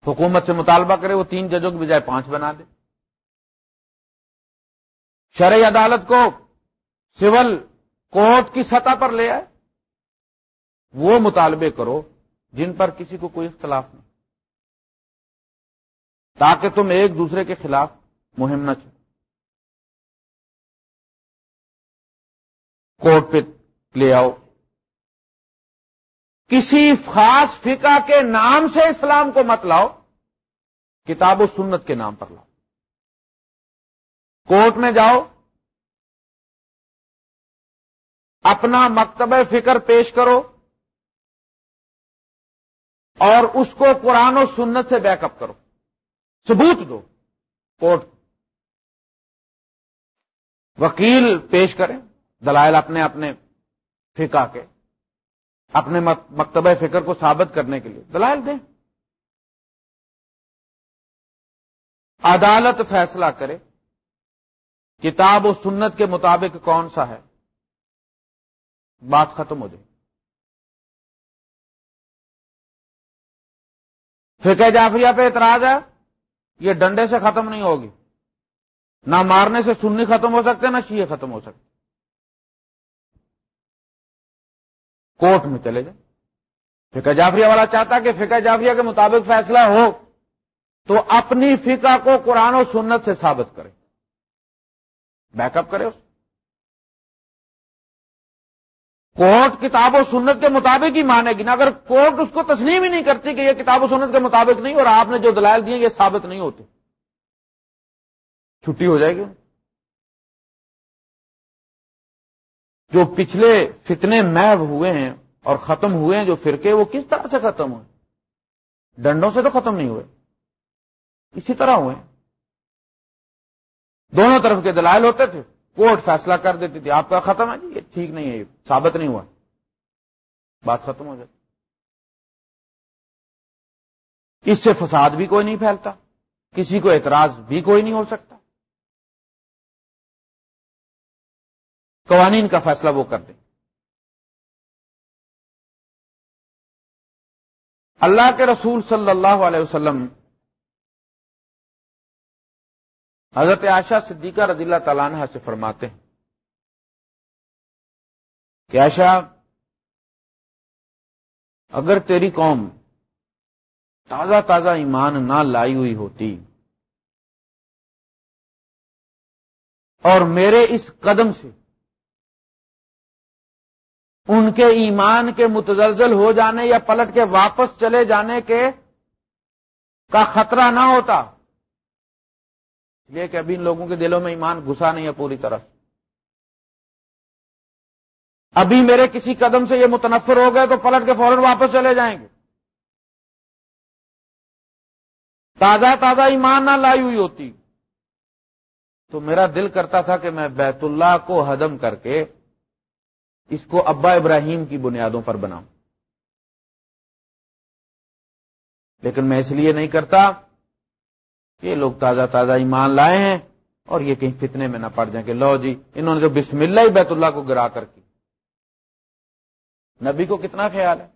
[SPEAKER 1] حکومت سے مطالبہ کرے، وہ تین ججوں کی بجائے پانچ بنا دے۔ شرعی عدالت کو سول کورٹ کی سطح پر لے آئے۔ وہ مطالبے کرو جن پر کسی کو کوئی اختلاف نہیں۔ تاکہ تم ایک دوسرے کے خلاف مہم نہ چلو کورٹ پہ لے آؤ۔ کسی خاص فقہ کے نام سے اسلام کو مت لاؤ، کتاب و سنت کے نام پر لاؤ۔ کورٹ میں جاؤ، اپنا مکتبہ فکر پیش کرو اور اس کو قرآن و سنت سے بیک اپ کرو۔ ثبوت دو کورٹ وکیل پیش کریں، دلائل اپنے اپنے فقہ کے، اپنے مکتبہ فکر کو ثابت کرنے کے لیے دلائل دیں۔ عدالت فیصلہ کرے، کتاب و سنت کے مطابق کون سا ہے؟ بات ختم ہو جائے۔ فقہ جعفریہ پہ اعتراض ہے، یہ ڈنڈے سے ختم نہیں ہوگی۔ نہ مارنے سے سننی ختم ہو سکتے، نہ شیعہ ختم ہو سکتے۔ کورٹ میں چلے جائیں۔ فقہ جعفریہ والا چاہتا کہ فقہ جعفریہ کے مطابق فیصلہ ہو، تو اپنی فقہ کو قرآن و سنت سے ثابت کرے بیک اپ کرے اس۔ کورٹ کتاب و سنت کے مطابق ہی مانے گی نا اگر کورٹ اس کو تسلیم ہی نہیں کرتی کہ یہ کتاب و سنت کے مطابق نہیں اور آپ نے جو دلائل دیے یہ ثابت نہیں ہوتے چھٹی ہو جائے گی؟ جو پچھلے فتنے میب ہوئے ہیں اور ختم ہوئے ہیں جو فرقے، وہ کس طرح سے ختم ہوئے؟ ڈنڈوں سے تو ختم نہیں ہوئے، اسی طرح ہوئے۔ دونوں طرف کے دلائل ہوتے تھے، کورٹ فیصلہ کر دیتی تھی، آپ کا ختم ہے؟ جی یہ ٹھیک نہیں ہے، یہ ثابت نہیں ہوا۔ بات ختم ہو جاتی۔ اس سے فساد بھی کوئی نہیں پھیلتا، کسی کو اعتراض بھی کوئی نہیں ہو سکتا۔ قوانین کا فیصلہ وہ کر دیں اللہ کے رسول صلی اللہ علیہ وسلم، حضرت عائشہ صدیقہ رضی اللہ تعالیٰ عنہ سے فرماتے ہیں کہ عائشہ، اگر تیری قوم تازہ تازہ ایمان نہ لائی ہوئی ہوتی اور میرے اس قدم سے ان کے ایمان کے متزلزل ہو جانے یا پلٹ کے واپس چلے جانے کے کا خطرہ نہ ہوتا۔ یہ کہ ابھی ان لوگوں کے دلوں میں ایمان گھسا نہیں ہے پوری طرح ابھی میرے کسی قدم سے یہ متنفر ہو گئے تو پلٹ کے فوراً واپس چلے جائیں گے۔ تازہ تازہ ایمان نہ لائی ہوئی ہوتی۔ تو میرا دل کرتا تھا کہ میں بیت اللہ کو ہدم کر کے اس کو ابا ابراہیم کی بنیادوں پر بناؤں۔ لیکن میں اس لیے نہیں کرتا کہ لوگ تازہ تازہ ایمان لائے ہیں اور یہ کہیں فتنے میں نہ پڑ جائیں کہ لو جی انہوں نے جو بسم اللہ ہی بیت اللہ کو گرا کر کی۔ نبی کو کتنا خیال ہے؟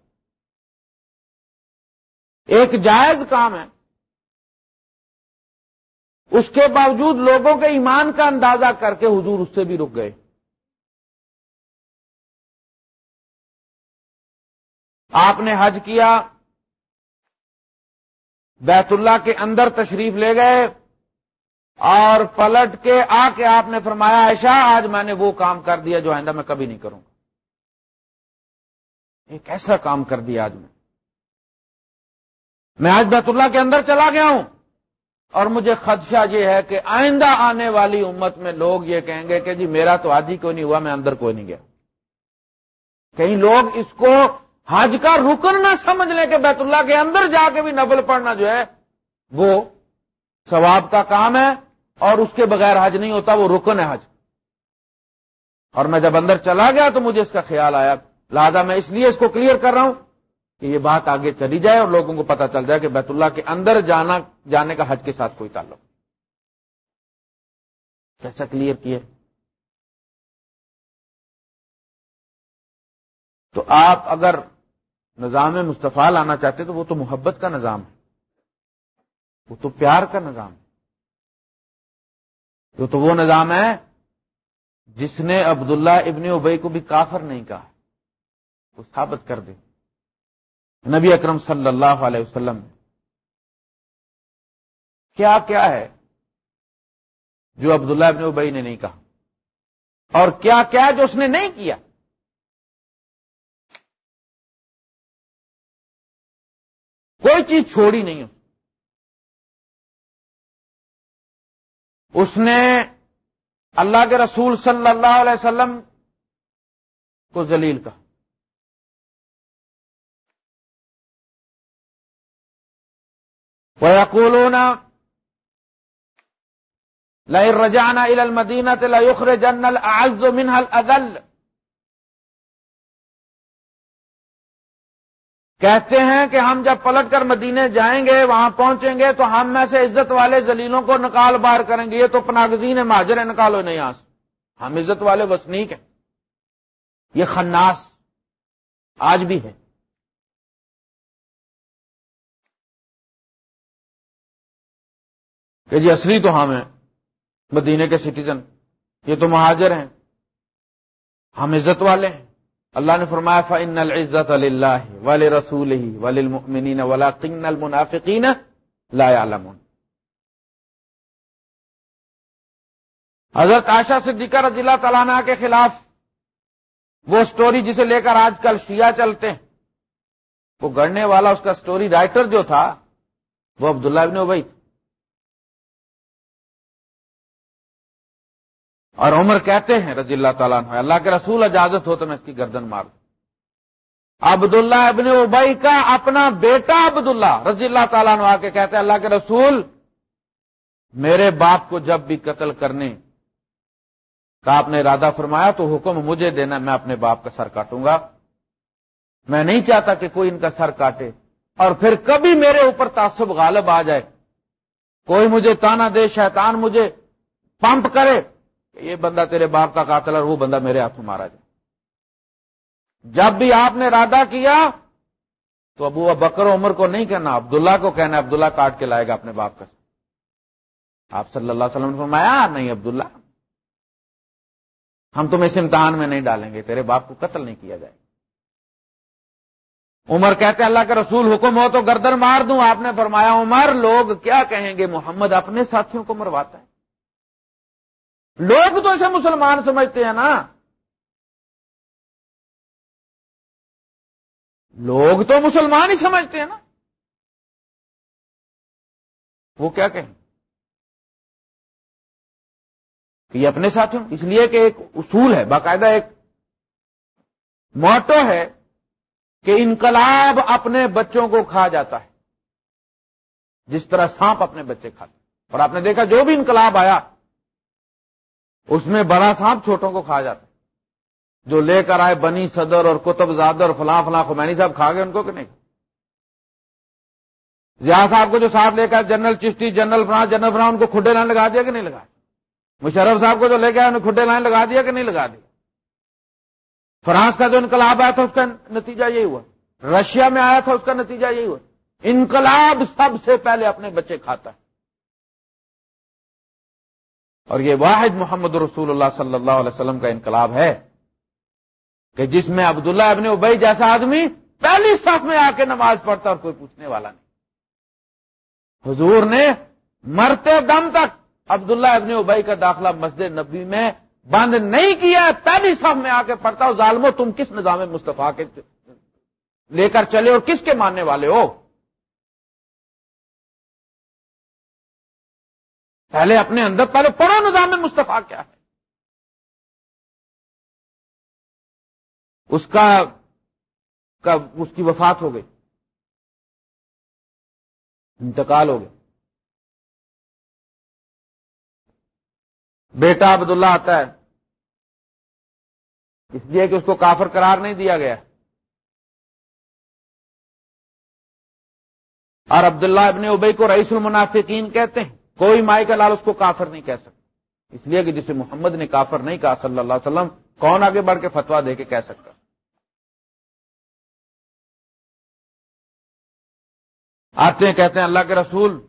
[SPEAKER 1] ایک جائز کام ہے۔ اس کے باوجود لوگوں کے ایمان کا اندازہ کر کے حضور اس سے بھی رک گئے۔ آپ نے حج کیا، بیت اللہ کے اندر تشریف لے گئے اور پلٹ کے آ کے آپ نے فرمایا ایشا آج میں نے وہ کام کر دیا جو آئندہ میں کبھی نہیں کروں گا۔ ایک ایسا کام کر دیا آج میں۔ میں آج بیت اللہ کے اندر چلا گیا ہوں اور مجھے خدشہ یہ ہے کہ آئندہ آنے والی امت میں لوگ یہ کہیں گے کہ جی میرا تو آج ہی کوئی نہیں ہوا، میں اندر کوئی نہیں گیا۔ کہیں لوگ اس کو حج کا رکن نہ سمجھ لیں کہ بیت اللہ کے اندر جا کے بھی نبل پڑھنا جو ہے، وہ ثواب کا کام ہے اور اس کے بغیر حج نہیں ہوتا، وہ رکن ہے حج۔ اور میں جب اندر چلا گیا تو مجھے اس کا خیال آیا۔ لہذا میں اس لیے اس کو کلیئر کر رہا ہوں کہ یہ بات آگے چلی جائے اور لوگوں کو پتا چل جائے کہ بیت اللہ کے اندر جانا، جانے کا حج کے ساتھ کوئی تعلق۔ کیسا کلیئر کیے؟ تو آپ اگر نظام مصطفیٰ لانا چاہتے تو وہ تو محبت کا نظام ہے۔ وہ تو پیار کا نظام ہے۔ وہ تو وہ نظام ہے جس نے عبداللہ ابن ابئی کو بھی کافر نہیں کہا۔ وہ ثابت کر دے۔ نبی اکرم صلی اللہ علیہ وسلم، کیا کیا ہے جو عبداللہ ابن ابئی نے نہیں کہا؟ اور کیا کیا جو اس نے نہیں کیا؟ چیز چھوڑی نہیں اس نے اللہ کے رسول صلی اللہ علیہ وسلم کو ذلیل کہا۔ ويقولون لئن رجعنا إلى المدينة ليخرجن الأعز منها الأذل۔ کہتے ہیں کہ ہم جب پلٹ کر مدینے جائیں گے، وہاں پہنچیں گے، تو ہم میں سے عزت والے زلیلوں کو نکال باہر کریں گے، یہ تو پناگزین مہاجر ہے نکالو نہیں آس ہم عزت والے وسنیک ہیں۔ یہ خناس آج بھی ہے۔ کہ جی اصلی تو ہم ہیں، مدینے کے سٹیزن، یہ تو مہاجر ہیں۔ ہم عزت والے ہیں۔ اللہ نے فرمایا فن العزت اللہ وال رسول ہی ولمنین ولا قن المنافقین لا يعلمون۔ حضرت عائشہ صدیقہ رضی اللہ تعالیٰ عنہ کے خلاف وہ سٹوری جسے لے کر آج کل شیعہ چلتے ہیں، وہ گڑنے والا اس کا سٹوری رائٹر جو تھا وہ عبداللہ ابن ابئی اور عمر کہتے ہیں رضی اللہ تعالیٰ عنہ، اللہ کے رسول اجازت ہو تو میں اس کی گردن مار دوں۔ عبداللہ ابن ابئی کا اپنا بیٹا عبداللہ رضی اللہ تعالیٰ عنہ آ کے کہتے ہیں، اللہ کے رسول، میرے باپ کو جب بھی قتل کرنے کا آپ نے ارادہ فرمایا تو حکم مجھے دینا، میں اپنے باپ کا سر کاٹوں گا۔ میں نہیں چاہتا کہ کوئی ان کا سر کاٹے۔ اور پھر کبھی میرے اوپر تعصب غالب آ جائے۔ کوئی مجھے تانا دے، شیطان مجھے پمپ کرے۔ کہ یہ بندہ تیرے باپ کا قاتل اور وہ بندہ میرے ہاتھوں مارا جائے۔ جب بھی آپ نے ارادہ کیا تو ابو بکر عمر کو نہیں کہنا، عبداللہ کو کہنا، عبداللہ کاٹ کے لائے گا اپنے باپ کا۔ آپ صلی اللہ علیہ وسلم نے فرمایا نہیں عبداللہ، ہم تم اس امتحان میں نہیں ڈالیں گے، تیرے باپ کو قتل نہیں کیا جائے۔ عمر کہتے، اللہ کے رسول حکم ہو تو گردن مار دوں۔ آپ نے فرمایا، عمر، لوگ کیا کہیں گے؟ محمد اپنے ساتھیوں کو مرواتا ہے۔ لوگ تو اسے مسلمان سمجھتے ہیں نا۔ لوگ تو مسلمان ہی سمجھتے ہیں نا۔ وہ کیا کہیں؟ کہ یہ اپنے ساتھ اس لیے کہ ایک اصول ہے، باقاعدہ ایک موٹو ہے کہ انقلاب اپنے بچوں کو کھا جاتا ہے۔ جس طرح سانپ اپنے بچے کھاتے اور آپ نے دیکھا، جو بھی انقلاب آیا اس میں بڑا سانپ چھوٹوں کو کھا جاتا جو لے کر آئے بنی صدر اور کتب زادر فلاں فلاں خمینی صاحب کھا گئے ان کو کہ نہیں؟ زیا صاحب کو جو ساتھ لے کر جنرل چشتی، جنرل فلاں جنرل فلاں، ان کو کھڈے لائن لگا دیا کہ نہیں لگا؟ مشرف صاحب کو جو لے گیا انہیں کھڈے لائن لگا دیا کہ نہیں لگا دیا؟ فرانس کا جو انقلاب آیا تھا، اس کا نتیجہ یہی ہوا۔ رشیا میں آیا تھا، اس کا نتیجہ یہی ہوا۔ انقلاب سب سے پہلے اپنے بچے کھاتا ہے۔ اور یہ واحد محمد رسول اللہ صلی اللہ علیہ وسلم کا انقلاب ہے کہ جس میں عبداللہ ابن ابئی جیسا آدمی پہلی صف میں آ کے نماز پڑھتا اور کوئی پوچھنے والا نہیں۔ حضور نے مرتے دم تک عبداللہ ابن ابئی کا داخلہ مسجد نبی میں بند نہیں کیا، پہلی صف میں آ کے پڑھتا ہو ظالمو تم کس نظام مصطفیٰ کے لے کر چلے اور کس کے ماننے والے ہو؟ پہلے اپنے اندر، پہلے پڑھو نظام مصطفیٰ کیا ہے۔ اس کا اس کی وفات ہو گئی۔ انتقال ہو گیا۔ بیٹا عبداللہ آتا ہے۔ اس لیے کہ اس کو کافر قرار نہیں دیا گیا۔ اور عبداللہ ابن ابئی کو رئیس المنافقین کہتے ہیں۔ کوئی مائی کا لال اس کو کافر نہیں کہہ سکتا۔ اس لیے کہ جسے محمد نے کافر نہیں کہا صلی اللہ علیہ وسلم، کون آگے بڑھ کے فتوا دے کے کہہ سکتا؟ آتے ہیں، کہتے ہیں، اللہ کے رسول،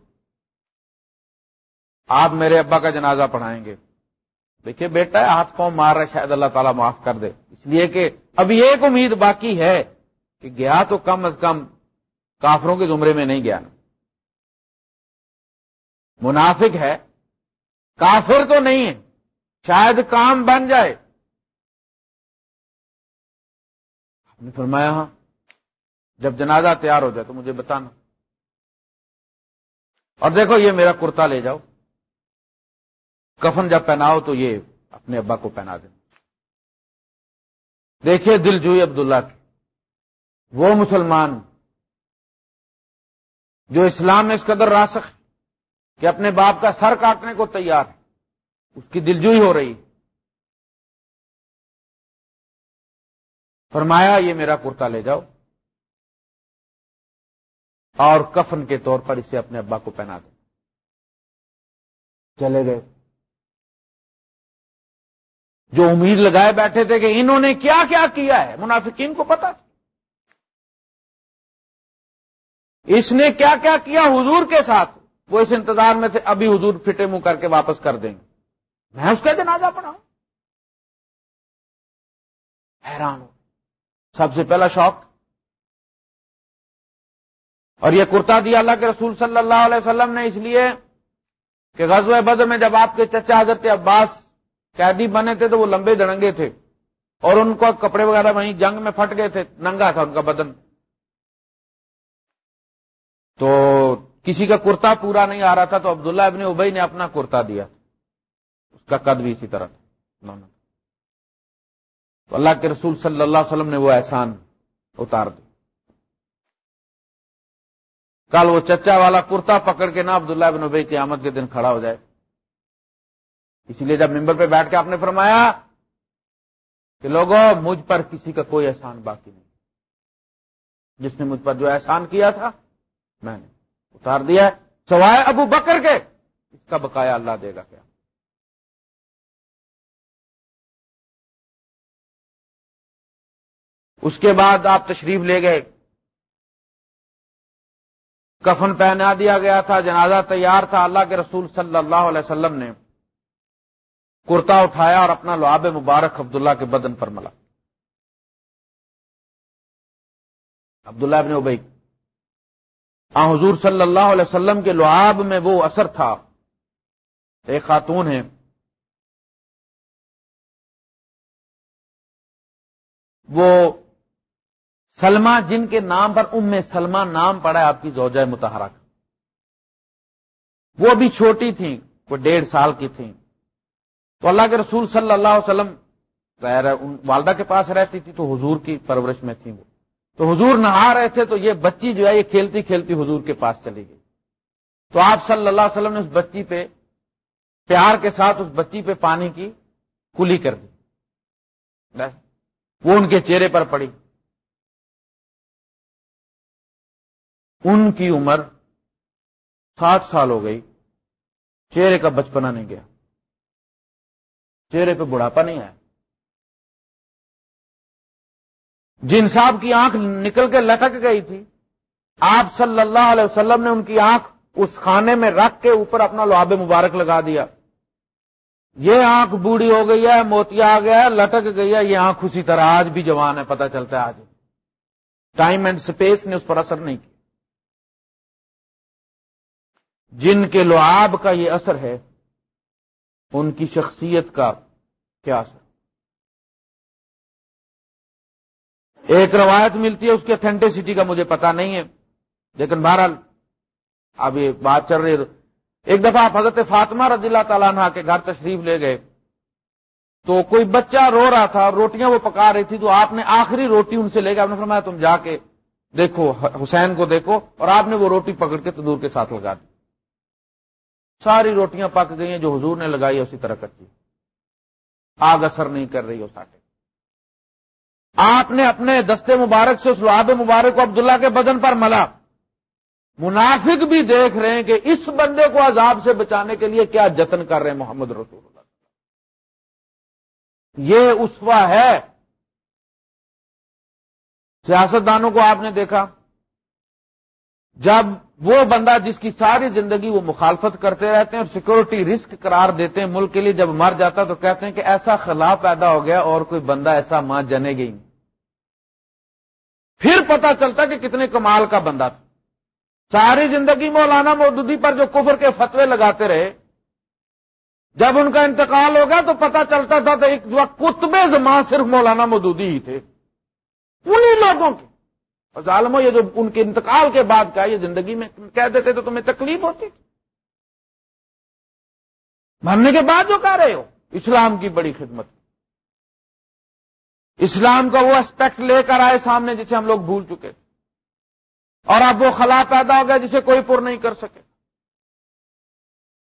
[SPEAKER 1] آپ میرے ابا کا جنازہ پڑھائیں گے۔ دیکھیے بیٹا ہاتھ پاؤں مار رہا شاید اللہ تعالیٰ معاف کر دے۔ اس لیے کہ ابھی ایک امید باقی ہے کہ گیا تو کم از کم کافروں کے زمرے میں نہیں گیا۔ نا منافق ہے، کافر تو نہیں ہے، شاید کام بن جائے۔ نے فرمایا ہاں جب جنازہ تیار ہو جائے تو مجھے بتانا۔ اور دیکھو، یہ میرا کرتا لے جاؤ۔ کفن جب پہناؤ تو یہ اپنے ابا کو پہنا دیں۔ دیکھیے دل جوئی عبداللہ کی۔ وہ مسلمان جو اسلام میں اس قدر راسخ کہ اپنے باپ کا سر کاٹنے کو تیار ہے۔ اس کی دلجوئی ہو رہی فرمایا، یہ میرا کرتا لے جاؤ۔ اور کفن کے طور پر اسے اپنے ابا کو پہنا دیں چلے گئے۔ جو امید لگائے بیٹھے تھے کہ انہوں نے کیا کیا کیا ہے، منافقین کو پتا تھا۔ اس نے کیا کیا کیا حضور کے ساتھ؟ وہ اس انتظار میں تھے، ابھی حضور فٹے منہ کر کے واپس کر دیں گے۔ میں اس کا جنازہ پڑھاؤں۔ حیران ہوں۔ سب سے پہلا شوق۔ اور یہ کرتا دیا اللہ کے رسول صلی اللہ علیہ وسلم نے اس لیے کہ غزوہ بدر میں جب آپ کے چچا حضرت عباس قیدی بنے تھے تو وہ لمبے دڑنگے تھے اور ان کو کپڑے وغیرہ وہیں جنگ میں پھٹ گئے تھے، ننگا تھا ان کا بدن۔ تو کسی کا کرتا پورا نہیں آ رہا تھا تو عبداللہ ابن ابئی نے اپنا کرتا دیا۔ اس کا قد بھی اسی طرح۔ تو اللہ کے رسول صلی اللہ علیہ وسلم نے وہ احسان اتار دیا کل وہ چچا والا کرتا پکڑ کے نا عبداللہ ابن ابئی قیامت کے دن کھڑا ہو جائے۔ اسی لیے جب ممبر پہ بیٹھ کے آپ نے فرمایا کہ لوگوں مجھ پر کسی کا کوئی احسان باقی نہیں۔ جس نے مجھ پر جو احسان کیا تھا، میں نے۔ اتار دیا سوائے ابو بکر کے۔ اس کا بقایا اللہ دے گا کیا۔ اس کے بعد آپ تشریف لے گئے۔ کفن پہنا دیا گیا تھا، جنازہ تیار تھا۔ اللہ کے رسول صلی اللہ علیہ وسلم نے کرتا اٹھایا اور اپنا لعاب مبارک عبداللہ کے بدن پر ملا۔ عبداللہ ابن ابئی حضور صلی اللہ علیہ وسلم کے لعاب میں وہ اثر تھا۔ ایک خاتون ہے۔ وہ سلما جن کے نام پر ام سلما نام پڑا ہے آپ کی زوجہ متحرہ کا۔ وہ ابھی چھوٹی تھیں، وہ ڈیڑھ سال کی تھیں۔ تو اللہ کے رسول صلی اللہ علیہ وسلم والدہ کے پاس رہتی تھی تو حضور کی پرورش میں تھی وہ۔ تو حضور نہا رہے تھے تو یہ بچی جو ہے یہ کھیلتی کھیلتی حضور کے پاس چلی گئی۔ تو آپ صلی اللہ علیہ وسلم نے اس بچی پہ پیار کے ساتھ اس بچی پہ پانی کی کلی کر دی۔ وہ ان کے چہرے پر پڑی۔ ان کی عمر ساٹھ سال ہو گئی۔ چہرے کا بچپنا نہیں گیا۔ چہرے پہ بڑھاپا نہیں آیا۔ جن صاحب کی آنکھ نکل کے لٹک گئی تھی، آپ صلی اللہ علیہ وسلم نے ان کی آنکھ اس خانے میں رکھ کے اوپر اپنا لواب مبارک لگا دیا۔ یہ آنکھ بوڑھی ہو گئی ہے، موتیا آ گیا ہے، لٹک گئی ہے، یہ آنکھ اسی طرح آج بھی جوان ہے، پتہ چلتا ہے آج۔ ٹائم اینڈ سپیس نے اس پر اثر نہیں کیا۔ جن کے لعاب کا یہ اثر ہے، ان کی شخصیت کا کیا اثر؟ ایک روایت ملتی ہے، اس کی اتھینٹسٹی کا مجھے پتا نہیں ہے۔ لیکن بہرحال، اب یہ بات چل رہی ہے۔ ایک دفعہ آپ حضرت فاطمہ رضی اللہ تعالیٰ عنہ کے گھر تشریف لے گئے۔ تو کوئی بچہ رو رہا تھا، روٹیاں وہ پکا رہی تھی، تو آپ نے آخری روٹی ان سے لے گیا آپ نے فرمایا، تم جا کے دیکھو، حسین کو دیکھو۔ اور آپ نے وہ روٹی پکڑ کے تندور کے ساتھ لگا دی۔ ساری روٹیاں پک گئی ہیں جو حضور نے لگائی اسی طرح کرتی آگ اثر نہیں کر رہی ہو ساٹے آپ نے اپنے دستے مبارک سے اس لعاب مبارک کو عبداللہ کے بدن پر ملا۔ منافق بھی دیکھ رہے ہیں کہ اس بندے کو عذاب سے بچانے کے لیے کیا جتن کر رہے ہیں محمد رسول اللہ۔ یہ اسوا ہے۔ سیاستدانوں کو آپ نے دیکھا۔ جب وہ بندہ جس کی ساری زندگی وہ مخالفت کرتے رہتے ہیں اور سیکورٹی رسک قرار دیتے ہیں ملک کے لیے، جب مر جاتا تو کہتے ہیں کہ ایسا خلا پیدا ہو گیا اور کوئی بندہ ایسا ماں جنے گئی پھر پتا چلتا کہ کتنے کمال کا بندہ تھا۔ ساری زندگی مولانا مودودی پر جو کفر کے فتوے لگاتے رہے، جب ان کا انتقال ہو گیا تو پتا چلتا تھا تو ایک جو کتبے زمان صرف مولانا مودودی ہی تھے۔ انہی لوگوں کے۔ ظالموں، یہ جو ان کے انتقال کے بعد کا یہ زندگی میں کہہ دیتے تو تمہیں تکلیف ہوتی۔ مرنے کے بعد جو کہہ رہے ہو، اسلام کی بڑی خدمت۔ اسلام کا وہ اسپیکٹ لے کر آئے سامنے جسے ہم لوگ بھول چکے۔ اور اب وہ خلا پیدا ہو گیا جسے کوئی پر نہیں کر سکے۔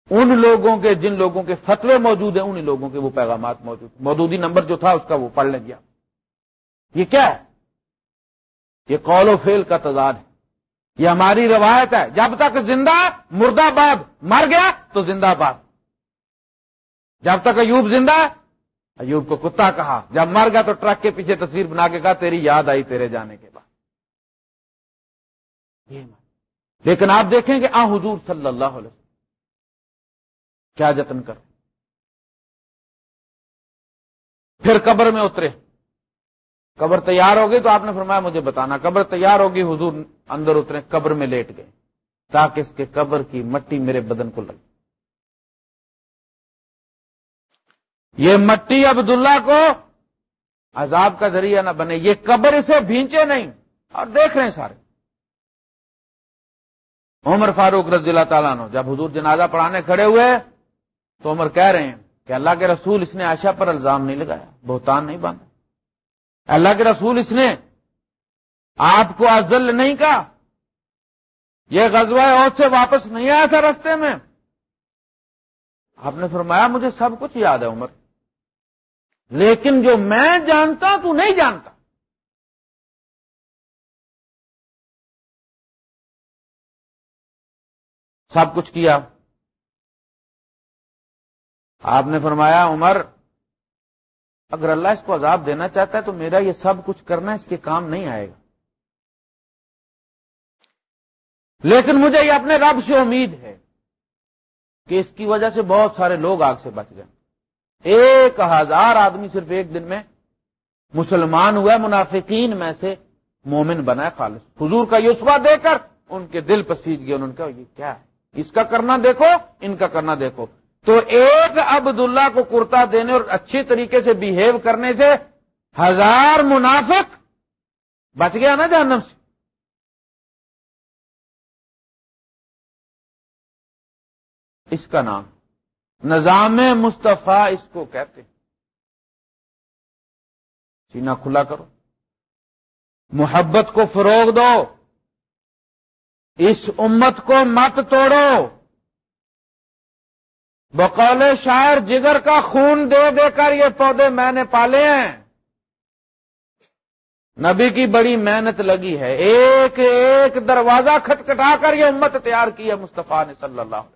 [SPEAKER 1] ان لوگوں کے، جن لوگوں کے فتوے موجود ہیں، ان لوگوں کے وہ پیغامات موجود۔ مودودی نمبر جو تھا اس کا وہ پڑھ لے گیا یہ کیا ہے؟ یہ قول و فیل کا تضاد ہے۔ یہ ہماری روایت ہے۔ جب تک زندہ مردہ باد مر گیا تو زندہ باد۔ جب تک ایوب زندہ ایوب کو کتا کہا، جب مر گیا تو ٹرک کے پیچھے تصویر بنا کے کہا، تیری یاد آئی تیرے جانے کے بعد۔ لیکن آپ دیکھیں کہ آ حضور صلی اللہ علیہ وسلم۔ کیا جتن کر۔ پھر قبر میں اترے۔ قبر تیار ہوگی تو آپ نے فرمایا، مجھے بتانا، قبر تیار ہوگی حضور اندر اترے، قبر میں لیٹ گئے۔ تاکہ اس کے قبر کی مٹی میرے بدن کو لگے یہ مٹی عبداللہ کو عذاب کا ذریعہ نہ بنے، یہ قبر اسے بھینچے نہیں۔ اور دیکھ رہے ہیں سارے۔ عمر فاروق رضی اللہ تعالیٰ نے جب حضور جنازہ پڑھانے کھڑے ہوئے، تو عمر کہہ رہے ہیں کہ اللہ کے رسول اس نے آشا پر الزام نہیں لگایا، بہتان نہیں باندھا۔ اللہ کے رسول اس نے آپ کو ازل نہیں کہا۔ یہ غزوہ اور سے واپس نہیں آیا تھا رستے میں۔ آپ نے فرمایا، مجھے سب کچھ یاد ہے عمر۔ لیکن جو میں جانتا تو نہیں جانتا۔ سب کچھ کیا۔ آپ نے فرمایا، عمر، اگر اللہ اس کو عذاب دینا چاہتا ہے تو میرا یہ سب کچھ کرنا اس کے کام نہیں آئے گا۔ لیکن مجھے یہ اپنے رب سے امید ہے کہ اس کی وجہ سے بہت سارے لوگ آگ سے بچ گئے ایک ہزار آدمی صرف ایک دن میں مسلمان ہوا منافقین میں سے مومن بنا خالص۔ حضور کا یوسوا دے کر ان کے دل پسیج گئے، انہوں نے کہا، یہ کیا ہے؟ اس کا کرنا دیکھو، ان کا کرنا دیکھو۔ تو ایک عبداللہ کو کرتا دینے اور اچھی طریقے سے بیہیو کرنے سے ہزار منافق بچ گیا نا جہنم سے۔ اس کا نام نظام مصطفیٰ اس کو کہتے ہیں۔ سینہ کھلا کرو۔ محبت کو فروغ دو۔ اس امت کو مت توڑو۔ بقول شاعر جگر کا خون دے دے کر یہ پودے میں نے پالے ہیں۔ نبی کی بڑی محنت لگی ہے۔ ایک ایک دروازہ کھٹکھٹا کر یہ امت تیار کی ہے مصطفیٰ نے صلی اللہ علیہ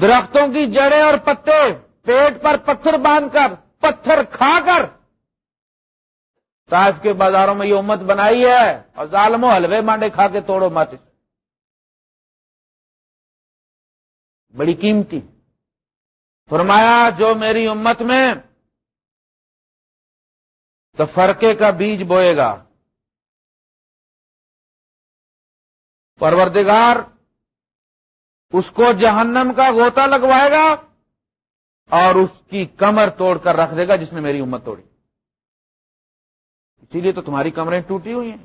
[SPEAKER 1] درختوں کی جڑیں اور پتے، پیٹ پر پتھر باندھ کر، پتھر کھا کر۔ طائف کے بازاروں میں یہ امت بنائی ہے اور ظالم و حلوے مانڈے کھا کے توڑو مت۔ بڑی قیمتی۔ فرمایا، جو میری امت میں تو فرقے کا بیج بوئے گا۔ پروردگار اس کو جہنم کا گوتا لگوائے گا اور اس کی کمر توڑ کر رکھ دے گا جس نے میری امت توڑی۔ اسی لیے تو تمہاری کمریں ٹوٹی ہوئی ہیں۔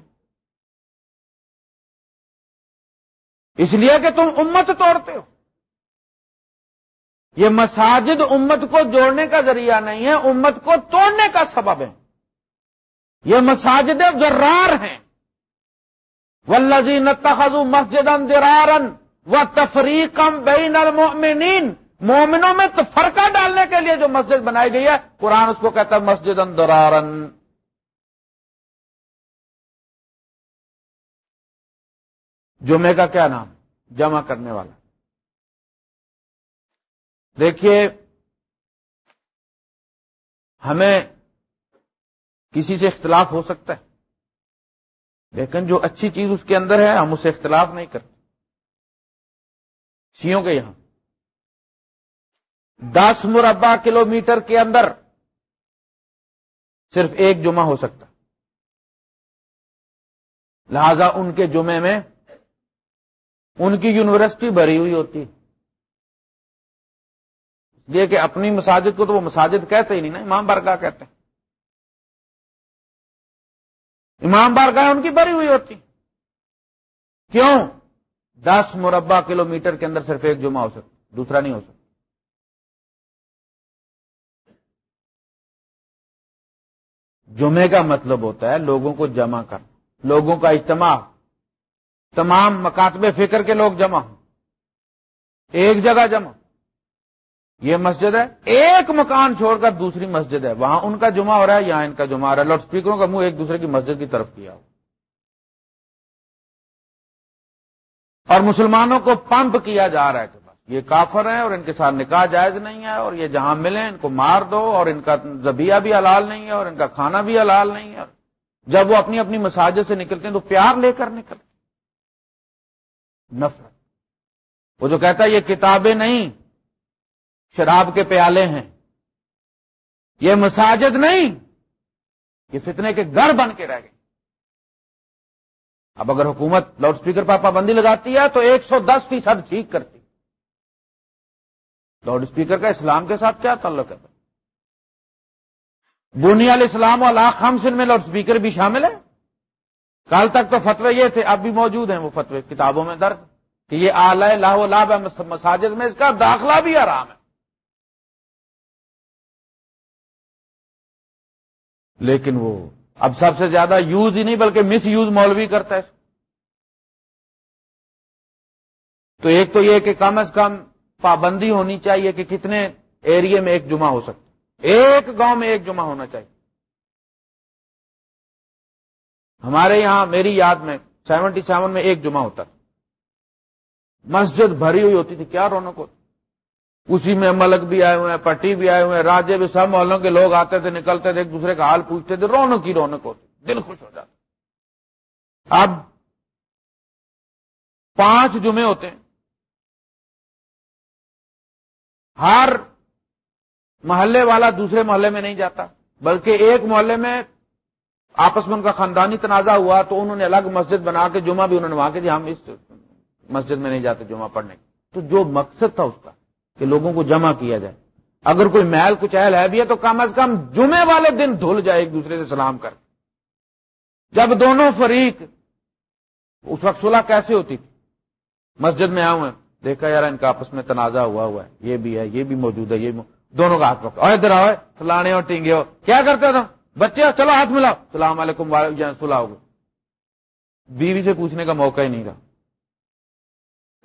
[SPEAKER 1] اس لیے کہ تم امت توڑتے ہو۔ یہ مساجد امت کو جوڑنے کا ذریعہ نہیں ہے، امت کو توڑنے کا سبب ہے۔ یہ مساجد ذرار ہیں۔ ولزی نتخذ مسجد درارن و تفریقم بین المؤمنین۔ مومنوں میں تو فرقہ ڈالنے کے لیے جو مسجد بنائی گئی ہے، قرآن اس کو کہتا ہے مسجد درارن۔ جمعے کا کیا نام؟ جمع کرنے والا۔ دیکھیے، ہمیں کسی سے اختلاف ہو سکتا ہے، لیکن جو اچھی چیز اس کے اندر ہے، ہم اسے اختلاف نہیں کرتے۔ شیوں کے یہاں۔ دس مربع کلو میٹر کے اندر صرف ایک جمعہ ہو سکتا۔ لہذا ان کے جمعے میں ان کی یونیورسٹی بھری ہوئی ہوتی۔ یہ کہ اپنی مساجد کو تو وہ مساجد کہتے ہی نہیں نا، امام برگاہ کہتے ہیں۔ امام بارگاہ ان کی بھری ہوئی ہوتی۔ کیوں؟ دس مربع کلو میٹر کے اندر صرف ایک جمعہ ہو سکتا دوسرا نہیں ہو سکتا۔ جمعے کا مطلب ہوتا ہے لوگوں کو جمع کر لوگوں کا اجتماع۔ تمام مکاتب فکر کے لوگ جمع ہوں۔ ایک جگہ جمع۔ یہ مسجد ہے، ایک مکان چھوڑ کر دوسری مسجد ہے۔ وہاں ان کا جمعہ ہو رہا ہے، یہاں ان کا جمعہ ہو رہا ہے۔ لاؤڈ اسپیکروں کا منہ ایک دوسرے کی مسجد کی طرف کیا ہو۔ اور مسلمانوں کو پمپ کیا جا رہا ہے کہ یہ کافر ہیں اور ان کے ساتھ نکاح جائز نہیں ہے اور یہ جہاں ملیں ان کو مار دو اور ان کا زبیہ بھی حلال نہیں ہے اور ان کا کھانا بھی حلال نہیں ہے۔ جب وہ اپنی اپنی مساجد سے نکلتے ہیں تو پیار لے کر نکلتے نفرت۔ وہ جو کہتا ہے یہ کتابیں نہیں، شراب کے پیالے ہیں۔ یہ مساجد نہیں، یہ فتنے کے گھر بن کے رہ گئے۔ اب اگر حکومت لاؤڈ اسپیکر پر پابندی لگاتی ہے تو ایک سو دس فیصد ٹھیک کرتی لاؤڈ اسپیکر کا اسلام کے ساتھ کیا تعلق ہے؟ بنیا اسلام اور خم سن میں لاؤڈ اسپیکر بھی شامل ہے کل تک تو فتوے یہ تھے، اب بھی موجود ہیں وہ فتوے۔ کتابوں میں درد کہ یہ آلہ لاہ لاب ہے مساجد میں اس کا داخلہ بھی آرام ہے۔ لیکن وہ اب سب سے زیادہ یوز ہی نہیں بلکہ مس یوز مولوی کرتا ہے۔ تو ایک تو یہ کہ کم از کم پابندی ہونی چاہیے کہ کتنے ایریے میں ایک جمعہ ہو سکتا ایک گاؤں میں ایک جمعہ ہونا چاہیے۔ ہمارے یہاں میری یاد میں سیونٹی سیون میں ایک جمعہ ہوتا۔ مسجد بھری ہوئی ہوتی تھی۔ کیا رونق ہوتی۔ اسی میں ملک بھی آئے ہوئے ہیں، پٹی بھی آئے ہوئے ہیں، راجے بھی سب محلوں کے لوگ آتے تھے، نکلتے تھے، ایک دوسرے کا حال پوچھتے تھے، رونق ہی رونق ہوتی، دل خوش ہو جاتا۔ اب پانچ جمعے ہوتے ہیں۔ ہر محلے والا دوسرے محلے میں نہیں جاتا، بلکہ ایک محلے میں آپس میں ان کا خاندانی تنازع ہوا تو انہوں نے الگ مسجد بنا کے جمعہ بھی انہوں نے وہاں کے جی ہم اس مسجد میں نہیں جاتے جمعہ پڑھنے۔ تو جو مقصد تھا اس کا کہ لوگوں کو جمع کیا جائے۔ اگر کوئی محل، کچھ اہل ہے بھی ہے تو کم از کم جمعے والے دن دھل جائے ایک دوسرے سے سلام کر۔ جب دونوں فریق، اس وقت صلح کیسے ہوتی تھی؟ مسجد میں آؤں دیکھا یار، ان کا آپس میں تنازع ہوا ہوا ہے۔ یہ بھی ہے، یہ بھی موجود ہے، یہ دونوں کا ہاتھ پکڑا ادھر آؤ، فلانے اور ٹینگے ہو کیا کرتے تھا بچے، چلو ہاتھ ملاؤ۔ السلام علیکم سلا بیوی سے پوچھنے کا موقع ہی نہیں رہا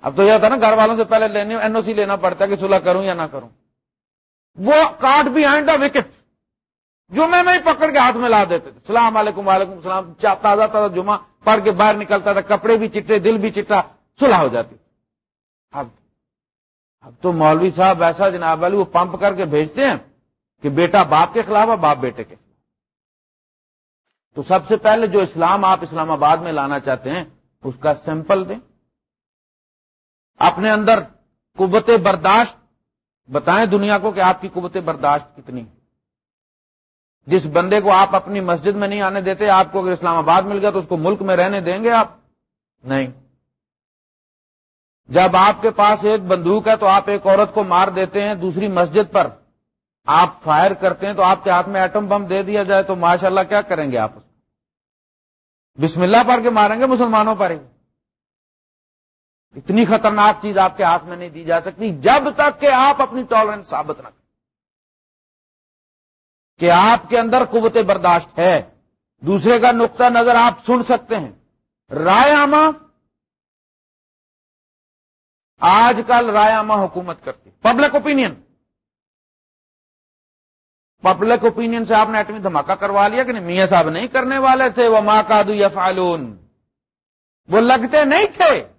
[SPEAKER 1] اب تو یہ تھا نا، گھر والوں سے پہلے لینے این او سی لینا پڑتا ہے کہ صلح کروں یا نہ کروں۔ وہ کارڈ بھی آئیں وکٹ جو میں میں پکڑ کے ہاتھ میں لا دیتے تھے۔ السلام علیکم، وعلیکم السلام تازہ تازہ جمعہ، پڑھ کے باہر نکلتا تھا، کپڑے بھی چٹے، دل بھی چٹا، صلح ہو جاتی۔ اب اب تو مولوی صاحب ایسا جناب والی وہ پمپ کر کے بھیجتے ہیں کہ بیٹا باپ کے خلاف ہے باپ بیٹے کے خلاف۔ تو سب سے پہلے جو اسلام، آپ اسلام آباد میں لانا چاہتے ہیں، اس کا سیمپل دیں۔ اپنے اندر قوت برداشت، بتائیں دنیا کو کہ آپ کی قوت برداشت کتنی جس بندے کو آپ اپنی مسجد میں نہیں آنے دیتے، آپ کو اگر اسلام آباد مل گیا تو اس کو ملک میں رہنے دیں گے آپ؟ نہیں۔ جب آپ کے پاس ایک بندوق ہے تو آپ ایک عورت کو مار دیتے ہیں دوسری مسجد پر۔ آپ فائر کرتے ہیں تو آپ کے ہاتھ میں ایٹم بم دے دیا جائے تو ماشاء اللہ کیا کریں گے آپ بسم اللہ پڑھ کے ماریں گے مسلمانوں پر ہی اتنی خطرناک چیز آپ کے ہاتھ میں نہیں دی جا سکتی جب تک کہ آپ اپنی ٹالرنس ثابت نہ کریں کہ آپ کے اندر قوت برداشت ہے۔ دوسرے کا نقطہ نظر آپ سن سکتے ہیں۔ رائے عامہ۔ آج کل رائے عامہ حکومت کرتی پبلک اوپینین پبلک اوپینین سے آپ نے ایٹمی دھماکہ کروا لیا کہ نہیں، میاں صاحب نہیں کرنے والے تھے۔ وہ ماں کا یا فالون وہ لگتے نہیں تھے۔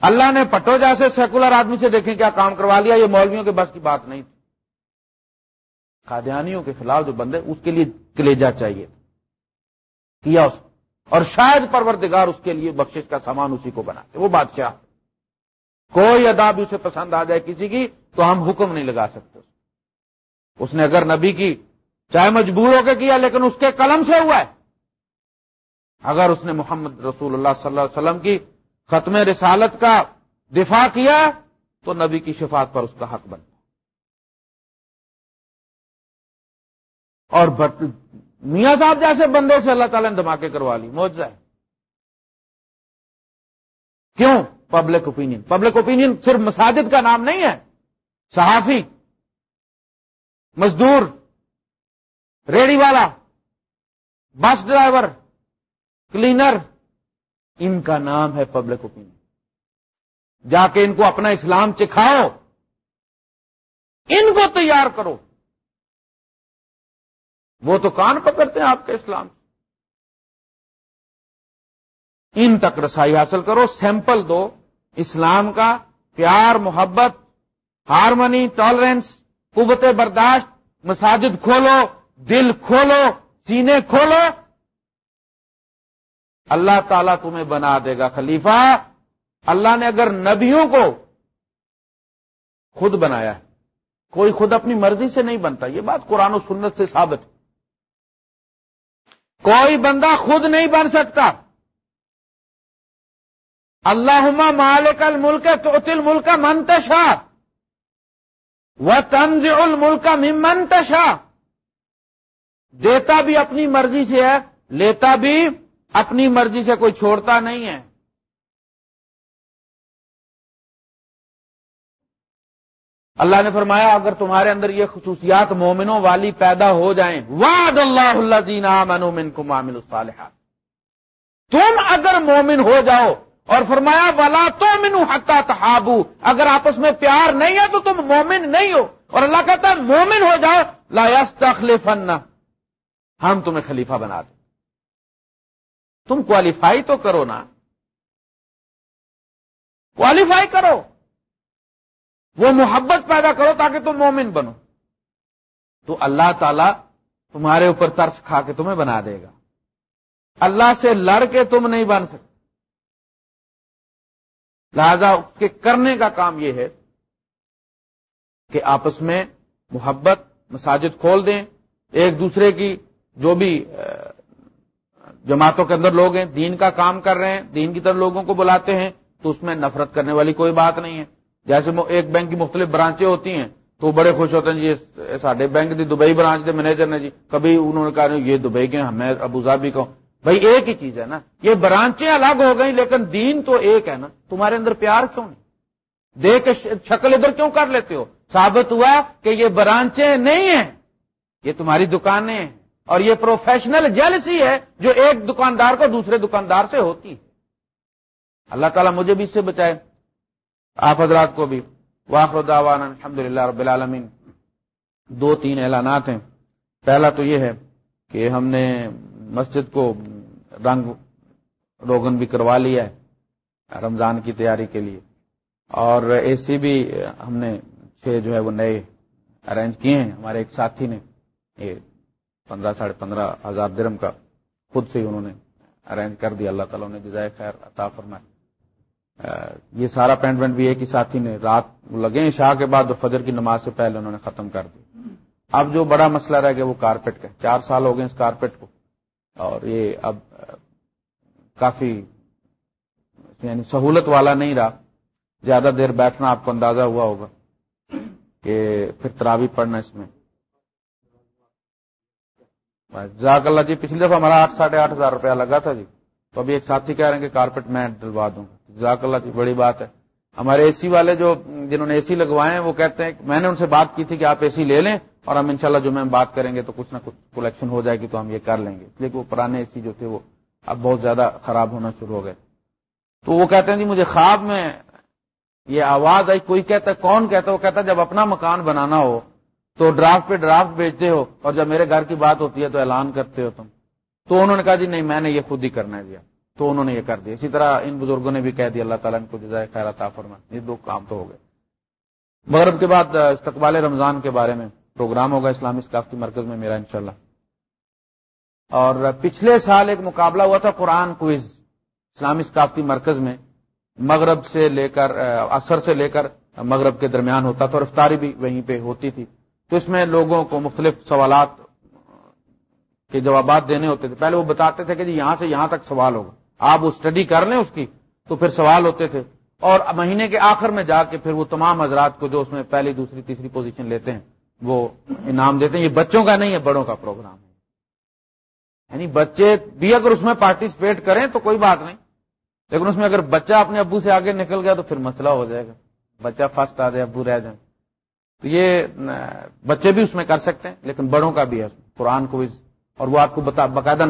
[SPEAKER 1] اللہ نے پٹو جیسے سیکولر آدمی سے دیکھیں کیا کام کروا لیا؟ یہ مولویوں کے بس کی بات نہیں تھی۔ قادیانیوں کے خلاف جو بندے اس کے لیے کلیجا چاہیے کیا اس اور شاید پروردگار اس کے لیے بخشش کا سامان اسی کو بناتے۔ وہ بادشاہ۔ کوئی ادا بھی اسے پسند آ جائے کسی کی تو ہم حکم نہیں لگا سکتے۔ اس نے اگر نبی کی چاہے مجبور ہو کے کیا، لیکن اس کے قلم سے ہوا ہے۔ اگر اس نے محمد رسول اللہ صلی اللہ علیہ وسلم کی ختم رسالت کا دفاع کیا تو نبی کی شفاعت پر اس کا حق بنتا۔ اور میاں صاحب جیسے بندے سے اللہ تعالی نے دھماکے کروا لی موجود ہے۔ کیوں؟ پبلک اوپینین پبلک اوپینین صرف مساجد کا نام نہیں ہے، صحافی، مزدور ریڑی والا بس ڈرائیور کلینر ان کا نام ہے پبلک اوپینین جا کے ان کو اپنا اسلام چکھاؤ۔ ان کو تیار کرو۔ وہ تو کان پکڑتے ہیں آپ کے اسلام۔ ان تک رسائی حاصل کرو، سیمپل دو۔ اسلام کا پیار، محبت، ہارمنی ٹالرنس قوت برداشت، مساجد کھولو، دل کھولو، سینے کھولو۔ اللہ تعالیٰ تمہیں بنا دے گا خلیفہ۔ اللہ نے اگر نبیوں کو خود بنایا ہے، کوئی خود اپنی مرضی سے نہیں بنتا، یہ بات قرآن و سنت سے ثابت ہے۔ کوئی بندہ خود نہیں بن سکتا۔ اللہ مالک الملک تو تل ملک منتشا و تنز الملک منتشا دیتا بھی اپنی مرضی سے ہے، لیتا بھی اپنی مرضی سے کوئی چھوڑتا نہیں ہے۔ اللہ نے فرمایا، اگر تمہارے اندر یہ خصوصیات مومنوں والی پیدا ہو جائیں واد اللہ اللہ زینا من کو معامل الصالحات۔ تم اگر مومن ہو جاؤ اور فرمایا والا تو منو حقا تحابو اگر آپس میں پیار نہیں ہے تو تم مومن نہیں ہو۔ اور اللہ کہتا ہے، مومن ہو جاؤ۔ لا تخلیف ہم تمہیں خلیفہ بنا دیں۔ تم کوالیفائی تو کرو نا۔ کوالیفائی کرو۔ وہ محبت پیدا کرو تاکہ تم مومن بنو۔ تو اللہ تعالی تمہارے اوپر ترس کھا کے تمہیں بنا دے گا۔ اللہ سے لڑ کے تم نہیں بن سکتے۔ لہذا کے کرنے کا کام یہ ہے کہ آپس میں محبت مساجد کھول دیں، ایک دوسرے کی جو بھی جماعتوں کے اندر لوگ ہیں، دین کا کام کر رہے ہیں، دین کی طرف لوگوں کو بلاتے ہیں، تو اس میں نفرت کرنے والی کوئی بات نہیں ہے۔ جیسے ایک بینک کی مختلف برانچیں ہوتی ہیں، تو بڑے خوش ہوتے ہیں جی ساڈے بینک کی دبئی برانچ کے مینیجر نے جی کبھی انہوں نے کہا یہ دبئی کے ہمیں ابو ظہبی بھائی، ایک ہی چیز ہے نا، یہ برانچیں الگ ہو گئی لیکن دین تو ایک ہے نا۔ تمہارے اندر پیار کیوں نہیں؟ دیکھ کے شکل ادھر کیوں کر لیتے ہو؟ ثابت ہوا کہ یہ برانچیں نہیں ہیں، یہ تمہاری دکانیں اور یہ پروفیشنل جیلسی ہے جو ایک دکاندار کو دوسرے دکاندار سے ہوتی اللہ تعالیٰ مجھے بھی اس سے بچائے۔ آپ حضرات کو بھی۔ واخر دعوان الحمد رب العالمین۔ دو تین اعلانات ہیں۔ پہلا تو یہ ہے کہ ہم نے مسجد کو رنگ روگن بھی کروا لیا ہے رمضان کی تیاری کے لیے۔ اور اے سی بھی ہم نے چھ جو ہے وہ نئے ارینج کیے ہیں۔ ہمارے ایک ساتھی نے یہ پندرہ، ساڑھے پندرہ ہزار درم کا خود سے انہوں نے ارینج کر دیا۔ اللہ تعالیٰ نے جزائے خیر عطا فرمائے۔ یہ سارا پینٹ وینٹ بھی ایک ہی ساتھی نے رات لگے شاہ کے بعد فجر کی نماز سے پہلے انہوں نے ختم کر دی۔ اب جو بڑا مسئلہ رہ گیا وہ کارپیٹ کا چار سال ہو گئے اس کارپیٹ کو۔ اور یہ اب کافی یعنی سہولت والا نہیں رہا۔ زیادہ دیر بیٹھنا آپ کو اندازہ ہوا ہوگا کہ پھر تراوی پڑنا اس میں۔ جزاک اللہ جی پچھلی دفعہ ہمارا آٹھ ساڑھے آٹھ ہزار روپیہ لگا تھا جی۔ تو ابھی ایک ساتھی کہہ رہے ہیں کہ کارپیٹ میں ڈلوا دوں۔ جزاک اللہ جی بڑی بات ہے۔ ہمارے اے سی والے جو، جنہوں نے اے سی لگوائے ہیں، وہ کہتے ہیں میں نے ان سے بات کی تھی کہ آپ اے سی لے لیں اور ہم انشاءاللہ جو میں بات کریں گے تو کچھ نہ کچھ کلیکشن ہو جائے گی تو ہم یہ کر لیں گے۔ لیکن وہ پرانے اے سی جو تھے، وہ اب بہت زیادہ خراب ہونا شروع ہو گئے۔ تو وہ کہتے ہیں جی مجھے خواب میں یہ آواز آئی، کوئی کہتا ہے کون کہتا؟ ہے وہ کہتا ہے جب اپنا مکان بنانا ہو تو ڈرافٹ پہ ڈرافٹ بیچتے ہو اور جب میرے گھر کی بات ہوتی ہے تو اعلان کرتے ہو تم۔ تو انہوں نے کہا جی نہیں، میں نے یہ خود ہی کرنا ہے تو انہوں نے یہ کر دیا۔ اسی طرح ان بزرگوں نے بھی کہہ دیا، اللہ تعالیٰ ان کو جزائے خیر فرما یہ دو کام تو ہو گئے۔ مغرب کے بعد استقبال رمضان کے بارے میں پروگرام ہوگا اسلامی ثقافتی مرکز میں میرا، انشاءاللہ۔ اور پچھلے سال ایک مقابلہ ہوا تھا قرآن کوئز اسلامی ثقافتی مرکز میں۔ مغرب سے لے کر اثر سے لے کر مغرب کے درمیان ہوتا تھا اور افطاری بھی وہیں پہ ہوتی تھی۔ تو اس میں لوگوں کو مختلف سوالات کے جوابات دینے ہوتے تھے۔ پہلے وہ بتاتے تھے کہ جی یہاں سے یہاں تک سوال ہوگا۔ آپ وہ اسٹڈی کر لیں اس کی تو پھر سوال ہوتے تھے۔ اور مہینے کے آخر میں جا کے پھر وہ تمام حضرات کو جو اس میں پہلی، دوسری، تیسری پوزیشن لیتے ہیں، وہ انعام دیتے ہیں۔ یہ بچوں کا نہیں ہے، بڑوں کا پروگرام ہے۔ یعنی بچے بھی اگر اس میں پارٹیسپیٹ کریں تو کوئی بات نہیں۔ لیکن اس میں اگر بچہ اپنے ابو سے آگے نکل گیا تو پھر مسئلہ ہو جائے گا۔ بچہ فرسٹ آ جائے، ابو رہ جائیں۔ تو یہ بچے بھی اس میں کر سکتے ہیں، لیکن بڑوں کا بھی ہے۔ قرآن کو اور وہ آپ کو باقاعدہ